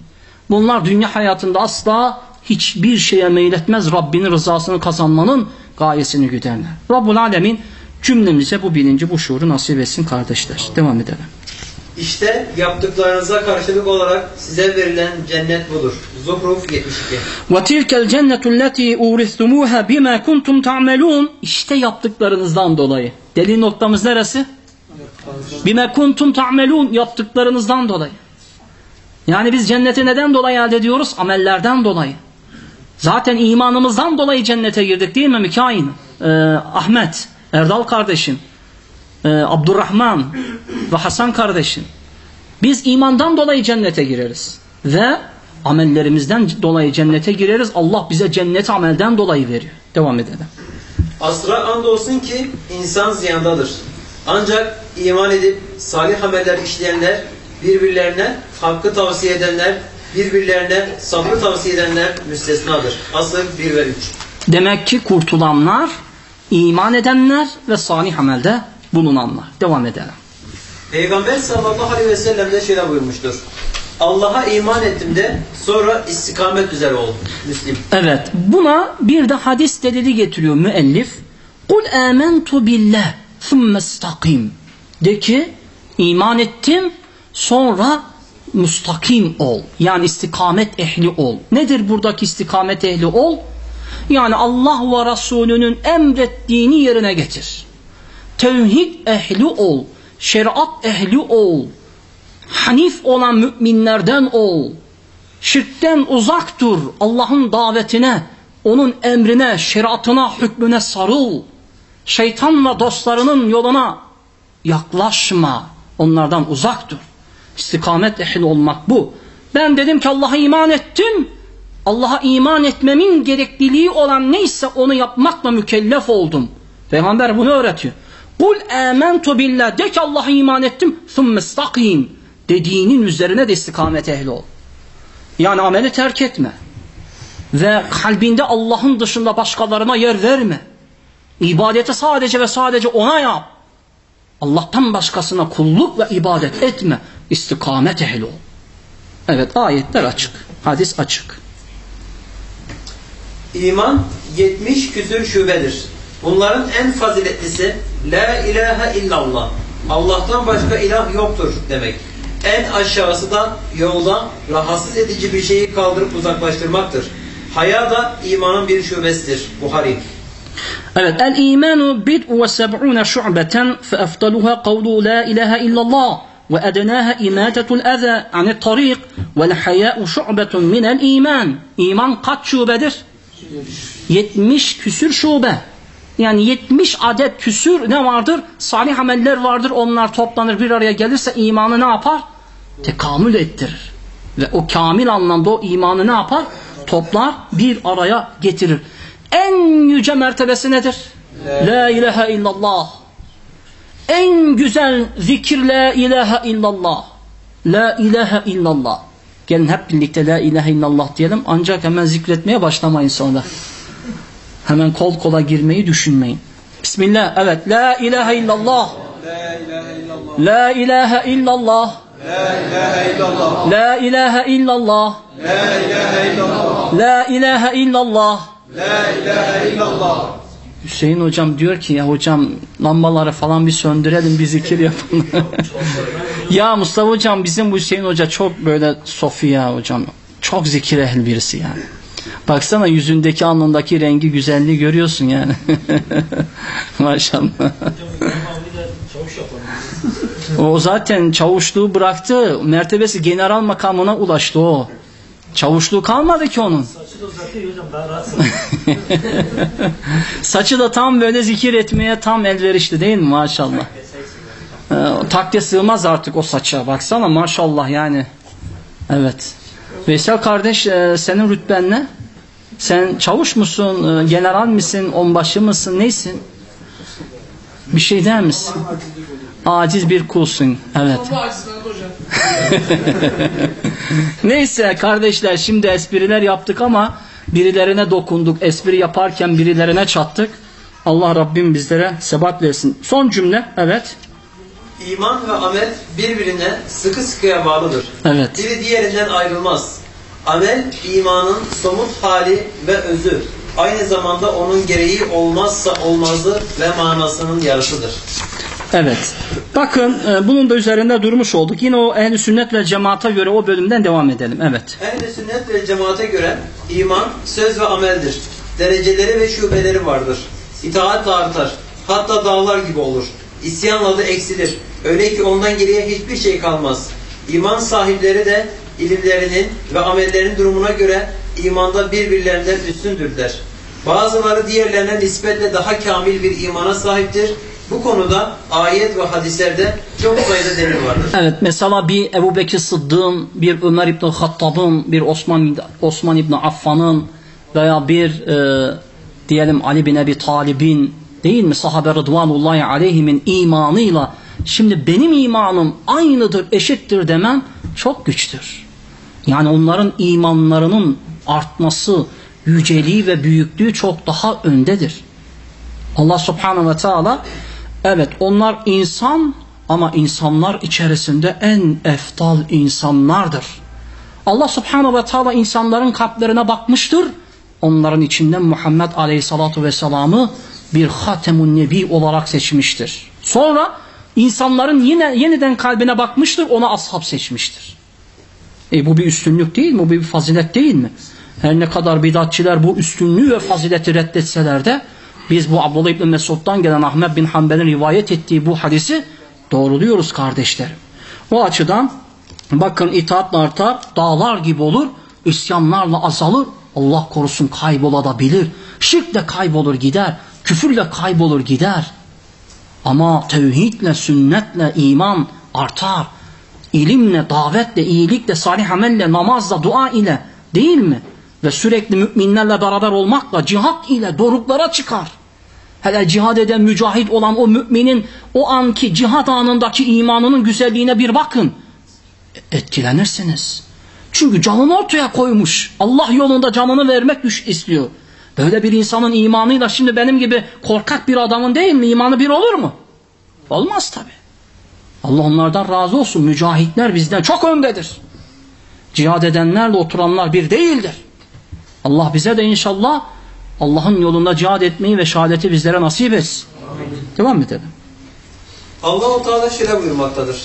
Bunlar dünya hayatında asla hiçbir şeye meyletmez Rabbinin rızasını kazanmanın gayesini güderler. Rabbul Alemin cümlemize bu bilinci, bu şuuru nasip etsin kardeşler. Devam edelim. İşte yaptıklarınıza karşılık olarak size verilen cennet budur. Zuhruf 72. وَتِلْكَ الْجَنَّةُ الَّتِي اُورِثْتُمُوهَا بِمَا كُنْتُمْ تَعْمَلُونَ İşte yaptıklarınızdan dolayı. Delil noktamız neresi? Bime kuntum ta'melun yaptıklarınızdan dolayı. Yani biz cenneti neden dolayı elde ediyoruz? Amellerden dolayı. Zaten imanımızdan dolayı cennete girdik değil mi Mikain? Ee, Ahmet, Erdal kardeşim, e, Abdurrahman ve Hasan kardeşim. Biz imandan dolayı cennete gireriz. Ve amellerimizden dolayı cennete gireriz. Allah bize cennet amelden dolayı veriyor. Devam edelim. Asra andolsun ki insan ziyandadır. Ancak iman edip salih ameller işleyenler, birbirlerine hakkı tavsiye edenler, birbirlerine sabrı tavsiye edenler müstesnadır. Asır 1 ve 3. Demek ki kurtulanlar, iman edenler ve salih amelde bulunanlar. Devam edelim. Peygamber sallallahu aleyhi ve sellem de şöyle buyurmuştur. Allah'a iman ettim de sonra istikamet üzere ol. Müslim. Evet buna bir de hadis delili getiriyor müellif. Kul amentu billah thumme istakim. De ki iman ettim sonra mustakim ol. Yani istikamet ehli ol. Nedir buradaki istikamet ehli ol? Yani Allah ve Resulünün emrettiğini yerine getir. Tevhid ehli ol. Şeriat ehli ol. Hanif olan müminlerden ol. Şirkten uzak dur. Allah'ın davetine, onun emrine, şeriatına, hükmüne sarıl. Şeytanla dostlarının yoluna yaklaşma. Onlardan uzak dur. İstikamet ehli olmak bu. Ben dedim ki Allah'a iman ettim. Allah'a iman etmemin gerekliliği olan neyse onu yapmakla mükellef oldum. Peygamber bunu öğretiyor. Kul amentu billah de ki Allah'a iman ettim. Thumme istakim. Dediğinin üzerine de istikamet ehli ol. Yani ameli terk etme. Ve kalbinde Allah'ın dışında başkalarına yer verme. İbadeti sadece ve sadece ona yap. Allah'tan başkasına kulluk ve ibadet etme. İstikamet ehli ol. Evet ayetler açık. Hadis açık. İman 70 küsür şubedir. Bunların en faziletlisi La ilahe illallah. Allah'tan başka ilah yoktur demek. En aşağısı da yolda rahatsız edici bir şeyi kaldırıp uzaklaştırmaktır. Haya da imanın bir şubesidir. Buhari. Evet, el-imanu bid'u ve seb'une şu'beten fe eftaluha kavlu la ilahe illallah imatetul eza anit tarik vel haya'u şu'betun minel iman. İman kaç şubedir? 70 küsür şube. Yani 70 adet küsür ne vardır? Salih ameller vardır. Onlar toplanır bir araya gelirse imanı ne yapar? Tekamül ettirir. Ve o kamil anlamda o imanı ne yapar? Toplar bir araya getirir. En yüce mertebesi nedir? La ilahe illallah. En güzel zikir la ilahe illallah. La ilahe illallah. Gelin hep birlikte la ilahe illallah diyelim. Ancak hemen zikretmeye başlamayın sonra. Hemen kol kola girmeyi düşünmeyin. Bismillah. Evet. La ilahe illallah. La ilahe illallah. La ilahe illallah. La ilahe illallah. Hüseyin hocam diyor ki ya hocam lambaları falan bir söndürelim bir zikir yapın. ya Mustafa hocam bizim bu Hüseyin hoca çok böyle sofi ya hocam. Çok zikir ehli birisi yani. Baksana yüzündeki alnındaki rengi güzelliği görüyorsun yani. Maşallah. O zaten çavuşluğu bıraktı. Mertebesi general makamına ulaştı o. Çavuşluğu kalmadı ki onun. Saçı da tam böyle zikir etmeye tam elverişli değil mi maşallah. Ee, takke sığmaz artık o saça. Baksana maşallah yani. Evet. Veysel kardeş e, senin rütben ne? Sen çavuş musun? e, general misin? Onbaşı mısın? Neysin? Bir şey der misin? Aciz bir kulsun. Evet. Neyse kardeşler şimdi espriler yaptık ama birilerine dokunduk. Espri yaparken birilerine çattık. Allah Rabbim bizlere sebat versin. Son cümle. Evet. İman ve amel birbirine sıkı sıkıya bağlıdır. Evet. Biri diğerinden ayrılmaz. Amel imanın somut hali ve özü. Aynı zamanda onun gereği olmazsa olmazı ve manasının yarısıdır. Evet. Bakın e, bunun da üzerinde durmuş olduk. Yine o ehl sünnet ve cemaate göre o bölümden devam edelim. Evet. Ehl-i sünnet ve cemaate göre iman söz ve ameldir. Dereceleri ve şubeleri vardır. İtaatle artar. Hatta dağlar gibi olur. İsyanla da eksilir. Öyle ki ondan geriye hiçbir şey kalmaz. İman sahipleri de ilimlerinin ve amellerinin durumuna göre imanda birbirlerinden üstündürler. Bazıları diğerlerine nispetle daha kamil bir imana sahiptir. Bu konuda ayet ve hadislerde çok sayıda delil vardır. Evet mesela bir Ebu Bekir Sıddık'ın, bir Ömer İbni Hattab'ın, bir Osman, Osman İbni Affan'ın veya bir e, diyelim Ali bin Ebi Talib'in değil mi sahabe rıdvanullahi aleyhimin imanıyla şimdi benim imanım aynıdır, eşittir demem çok güçtür. Yani onların imanlarının artması, yüceliği ve büyüklüğü çok daha öndedir. Allah subhanahu ve teala evet onlar insan ama insanlar içerisinde en eftal insanlardır. Allah subhanahu ve teala insanların kalplerine bakmıştır. Onların içinden Muhammed aleyhissalatu vesselam'ı bir hatemun nebi olarak seçmiştir. Sonra insanların yine yeniden kalbine bakmıştır. Ona ashab seçmiştir. E bu bir üstünlük değil mi? Bu bir fazilet değil mi? Her ne kadar bidatçiler bu üstünlüğü ve fazileti reddetseler de biz bu Abdullah İbni Mesud'dan gelen Ahmet bin Hanbel'in rivayet ettiği bu hadisi doğruluyoruz kardeşlerim. O açıdan bakın itaatla artar, dağlar gibi olur, isyanlarla azalır, Allah korusun kaybolabilir. Şirkle kaybolur gider, küfürle kaybolur gider. Ama tevhidle, sünnetle iman artar. İlimle, davetle, iyilikle, salih amelle, namazla, dua ile değil mi? Ve sürekli müminlerle beraber olmakla, cihat ile doruklara çıkar. Hele cihad eden, mücahit olan o müminin o anki cihat anındaki imanının güzelliğine bir bakın. Etkilenirsiniz. Çünkü canını ortaya koymuş. Allah yolunda canını vermek istiyor. Böyle bir insanın imanıyla şimdi benim gibi korkak bir adamın değil mi? İmanı bir olur mu? Olmaz tabi. Allah onlardan razı olsun. Mücahitler bizden çok öndedir. Cihad edenlerle oturanlar bir değildir. Allah bize de inşallah Allah'ın yolunda cihad etmeyi ve şehadeti bizlere nasip etsin. Devam edelim. Allah-u Teala şöyle buyurmaktadır.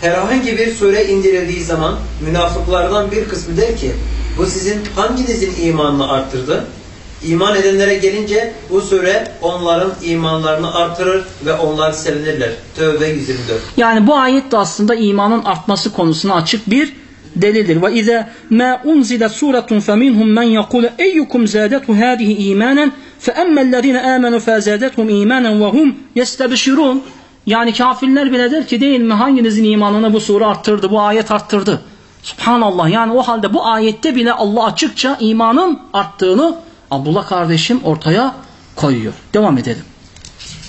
Herhangi bir sure indirildiği zaman münafıklardan bir kısmı der ki bu sizin hanginizin imanını arttırdı? İman edenlere gelince bu sure onların imanlarını artırır ve onlar sevinirler. Tövbe 124. Yani bu ayet de aslında imanın artması konusuna açık bir delildir. Ve ize ma unzile suretun feminhum men yekul eyyukum zadetu hadihi imanen fe emmellezine amenu fezadethum imanen ve hum yestebşirun. Yani kafirler bile der ki değil mi hanginizin imanını bu sure arttırdı, bu ayet arttırdı. Subhanallah yani o halde bu ayette bile Allah açıkça imanın arttığını Abdullah kardeşim ortaya koyuyor. Devam edelim.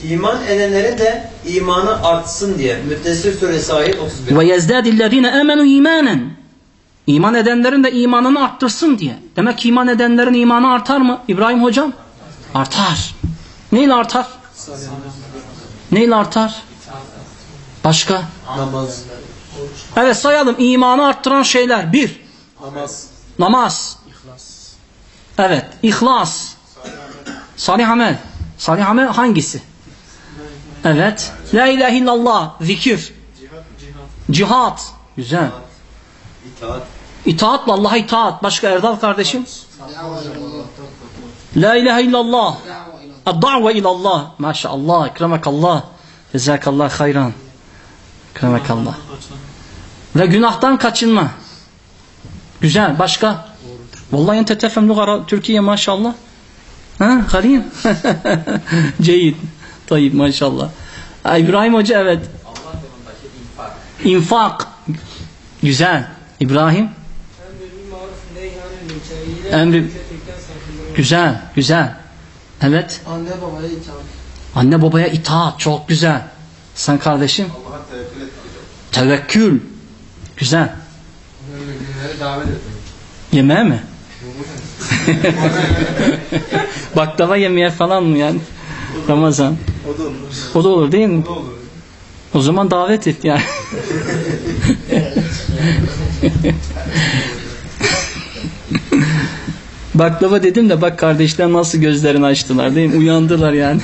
İman edenlere de imanı artsın diye. Müddessir suresi ayet 31. Ve yezdadillezine amenu imanen. İman edenlerin de imanını arttırsın diye. Demek ki iman edenlerin imanı artar mı İbrahim hocam? Artar. Neyle artar? Neyle artar? Başka? Namaz. Evet sayalım imanı arttıran şeyler. Bir, Namaz. namaz. Evet, ihlas. Salih amel. Salih amel hangisi? Evet. La ilahe illallah. Zikir. Cihat. Güzel. İtaat. İtaatla Allah'a itaat. Başka Erdal kardeşim? La ilahe illallah. Ad-da've ilallah. Maşallah. Ekremekallah. Cezakallah hayran. Kremekallah. Ve günahtan kaçınma. Güzel. Başka? Vallahi ente tefhem lugara Türkiye maşallah. Ha, Halim. Ceyid. Tayyip maşallah. İbrahim Hoca evet. İnfak. Güzel. İbrahim. Emri. Güzel. Güzel. Evet. Anne babaya itaat. Anne babaya itaat. Çok güzel. Sen kardeşim. Tevekkül. Güzel. Yemeğe mi? Baklava yemeye falan mı yani? Ramazan. O da olur. O da olur değil mi? O da olur. O zaman davet et yani. Baklava dedim de bak kardeşler nasıl gözlerini açtılar değil mi? Uyandılar yani.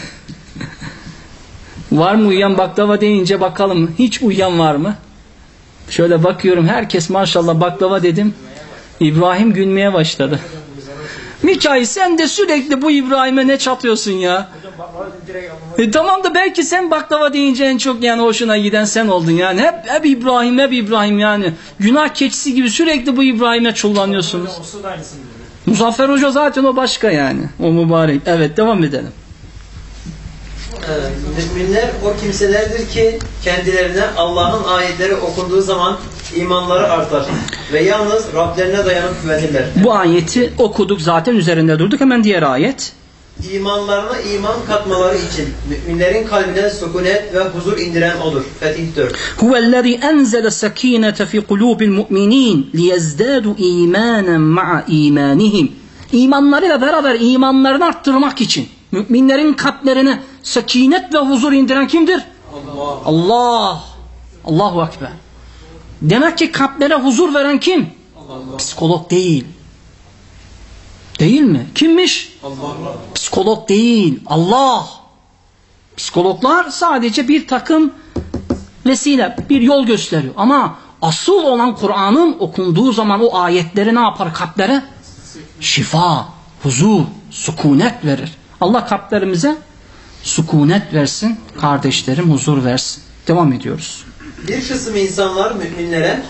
var mı uyuyan baklava deyince bakalım. Hiç uyuyan var mı? Şöyle bakıyorum herkes maşallah baklava dedim. İbrahim gülmeye başladı. Mikail sen de sürekli bu İbrahim'e ne çatıyorsun ya? E tamam da belki sen baklava deyince en çok yani hoşuna giden sen oldun yani. Hep, hep İbrahim hep İbrahim yani. Günah keçisi gibi sürekli bu İbrahim'e çullanıyorsunuz. Muzaffer Hoca zaten o başka yani. O mübarek. Evet devam edelim. Müminler o kimselerdir ki kendilerine Allah'ın ayetleri okunduğu zaman imanları artar ve yalnız Rablerine dayanıp güvenirler. Bu ayeti okuduk zaten üzerinde durduk. Hemen diğer ayet. İmanlarına iman katmaları için müminlerin kalbine sükunet ve huzur indiren odur. Fetih 4. Huvellezî enzele sekînete fî kulûbil mu'minîn liyezdâdu îmânen ma'a îmânihim. İmanlarıyla beraber imanlarını arttırmak için müminlerin kalplerine sekinet ve huzur indiren kimdir? Allah. Allah. Allahu Ekber. Demek ki kalplere huzur veren kim? Allah. Psikolog değil. Değil mi? Kimmiş? Allah. Psikolog değil. Allah. Psikologlar sadece bir takım vesile, bir yol gösteriyor. Ama asıl olan Kur'an'ın okunduğu zaman o ayetleri ne yapar kalplere? Şifa, huzur, sükunet verir. Allah kalplerimize sükunet versin, kardeşlerim huzur versin. Devam ediyoruz. Bir kısım insanlar müminlere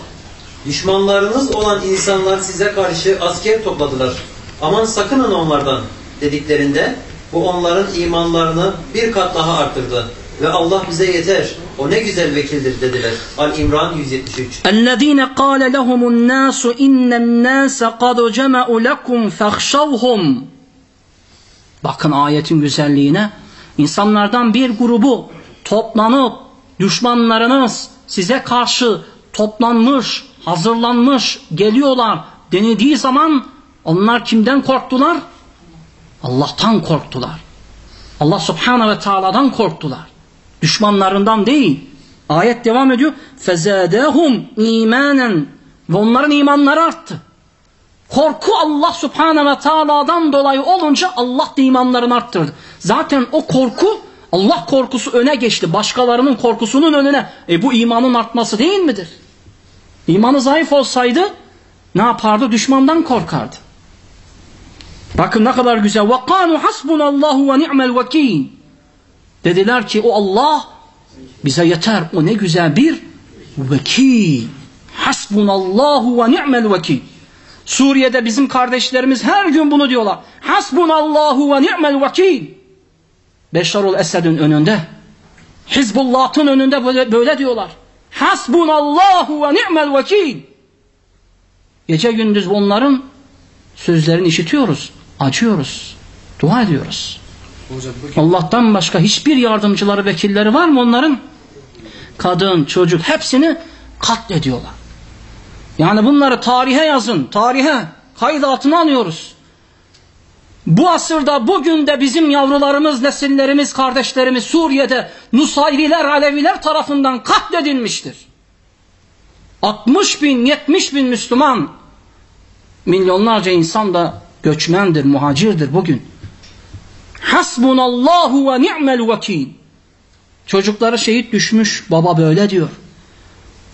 düşmanlarınız olan insanlar size karşı asker topladılar. Aman sakının onlardan dediklerinde bu onların imanlarını bir kat daha arttırdı. Ve Allah bize yeter. O ne güzel vekildir dediler. Al-İmran 173. اَلَّذ۪ينَ قَالَ لَهُمُ النَّاسُ اِنَّ النَّاسَ قَدْ جَمَعُ لَكُمْ فَخْشَوْهُمْ Bakın ayetin güzelliğine. İnsanlardan bir grubu toplanıp düşmanlarınız size karşı toplanmış, hazırlanmış, geliyorlar denildiği zaman onlar kimden korktular? Allah'tan korktular. Allah subhanahu ve teala'dan korktular. Düşmanlarından değil. Ayet devam ediyor. فَزَادَهُمْ imanen Ve onların imanları arttı. Korku Allah subhanahu ve teala'dan dolayı olunca Allah da imanlarını arttırdı. Zaten o korku Allah korkusu öne geçti. Başkalarının korkusunun önüne. E bu imanın artması değil midir? İmanı zayıf olsaydı ne yapardı? Düşmandan korkardı. Bakın ne kadar güzel. وَقَالُوا حَسْبُنَ اللّٰهُ وَنِعْمَ الْوَكِينَ Dediler ki o Allah bize yeter. O ne güzel bir vekil. Hasbunallahu ve ni'mel vekil. Suriye'de bizim kardeşlerimiz her gün bunu diyorlar. Hasbunallahu ve ni'mel vekil. Beşarul Esed'in önünde. Hizbullah'ın önünde böyle, böyle diyorlar. Hasbunallahu ve ni'mel vekil. Gece gündüz onların sözlerini işitiyoruz. Acıyoruz. Dua ediyoruz. Allah'tan başka hiçbir yardımcıları, vekilleri var mı onların? Kadın, çocuk hepsini katlediyorlar. Yani bunları tarihe yazın, tarihe kayıt altına alıyoruz. Bu asırda bugün de bizim yavrularımız, nesillerimiz, kardeşlerimiz Suriye'de Nusayriler, Aleviler tarafından katledilmiştir. 60 bin, 70 bin Müslüman, milyonlarca insan da göçmendir, muhacirdir bugün. Hasbunallahu ve ni'mel vekil. Çocukları şehit düşmüş, baba böyle diyor.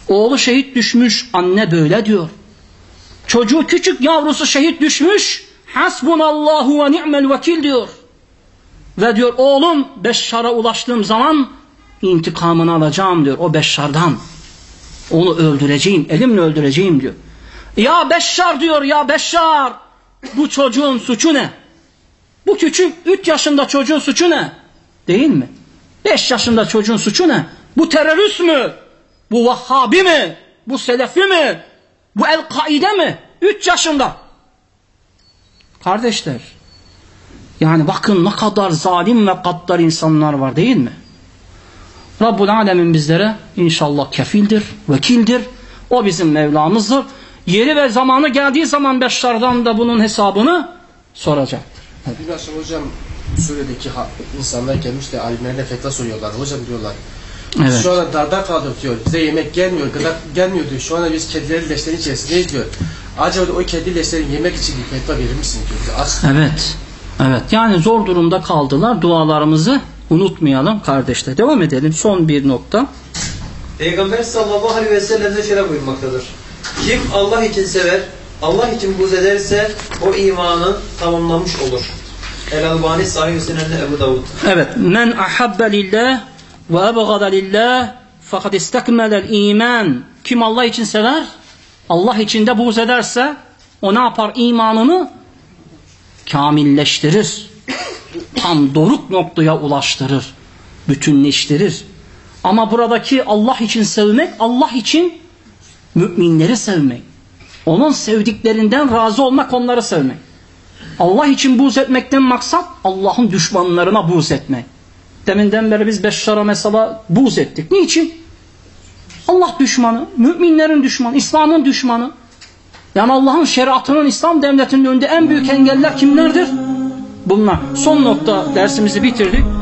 Oğlu şehit düşmüş, anne böyle diyor. Çocuğu küçük yavrusu şehit düşmüş, hasbunallahu ve ni'mel vekil diyor. Ve diyor oğlum Beşşar'a ulaştığım zaman intikamını alacağım diyor o Beşşar'dan. Onu öldüreceğim, elimle öldüreceğim diyor. Ya Beşşar diyor ya Beşşar. Bu çocuğun suçu ne? Bu küçük 3 yaşında çocuğun suçu ne? Değil mi? 5 yaşında çocuğun suçu ne? Bu terörist mü? Bu Vahhabi mi? Bu Selefi mi? Bu El-Kaide mi? 3 yaşında. Kardeşler, yani bakın ne kadar zalim ve gaddar insanlar var değil mi? Rabbul Alemin bizlere inşallah kefildir, vekildir. O bizim Mevlamızdır. Yeri ve zamanı geldiği zaman Beşşar'dan da bunun hesabını soracaktır. Bir akşam hocam Suriye'deki insanlar gelmiş de alimlerine fetva soruyorlar. Hocam diyorlar. Evet. Şu anda darda kaldık diyor. Bize yemek gelmiyor, gıda gelmiyor diyor. Şu anda biz kedilerin leşlerin içerisindeyiz diyor. Acaba o kedi leşlerin yemek için bir fetva verir misin diyor. Aç. Evet. Evet. Yani zor durumda kaldılar. Dualarımızı unutmayalım kardeşler. Devam edelim. Son bir nokta. Peygamber sallallahu aleyhi ve sellem de şöyle buyurmaktadır. Kim Allah için sever, Allah için buz ederse o imanı tamamlamış olur. El-Albani Sahih Sünen'de Ebu Davud. Evet. Men ahabbe lillah ve ebgada lillah fakat istekmelel iman. Kim Allah için sever, Allah için de buğz ederse o ne yapar? İmanını kamilleştirir. Tam doruk noktaya ulaştırır. Bütünleştirir. Ama buradaki Allah için sevmek, Allah için müminleri sevmek. Onun sevdiklerinden razı olmak, onları sevmek. Allah için buğz etmekten maksat Allah'ın düşmanlarına buğz etmek. Deminden beri biz Beşşar'a mesela buğz ettik. Niçin? Allah düşmanı, müminlerin düşmanı, İslam'ın düşmanı. Yani Allah'ın şeriatının İslam devletinin önünde en büyük engeller kimlerdir? Bunlar. Son nokta dersimizi bitirdik.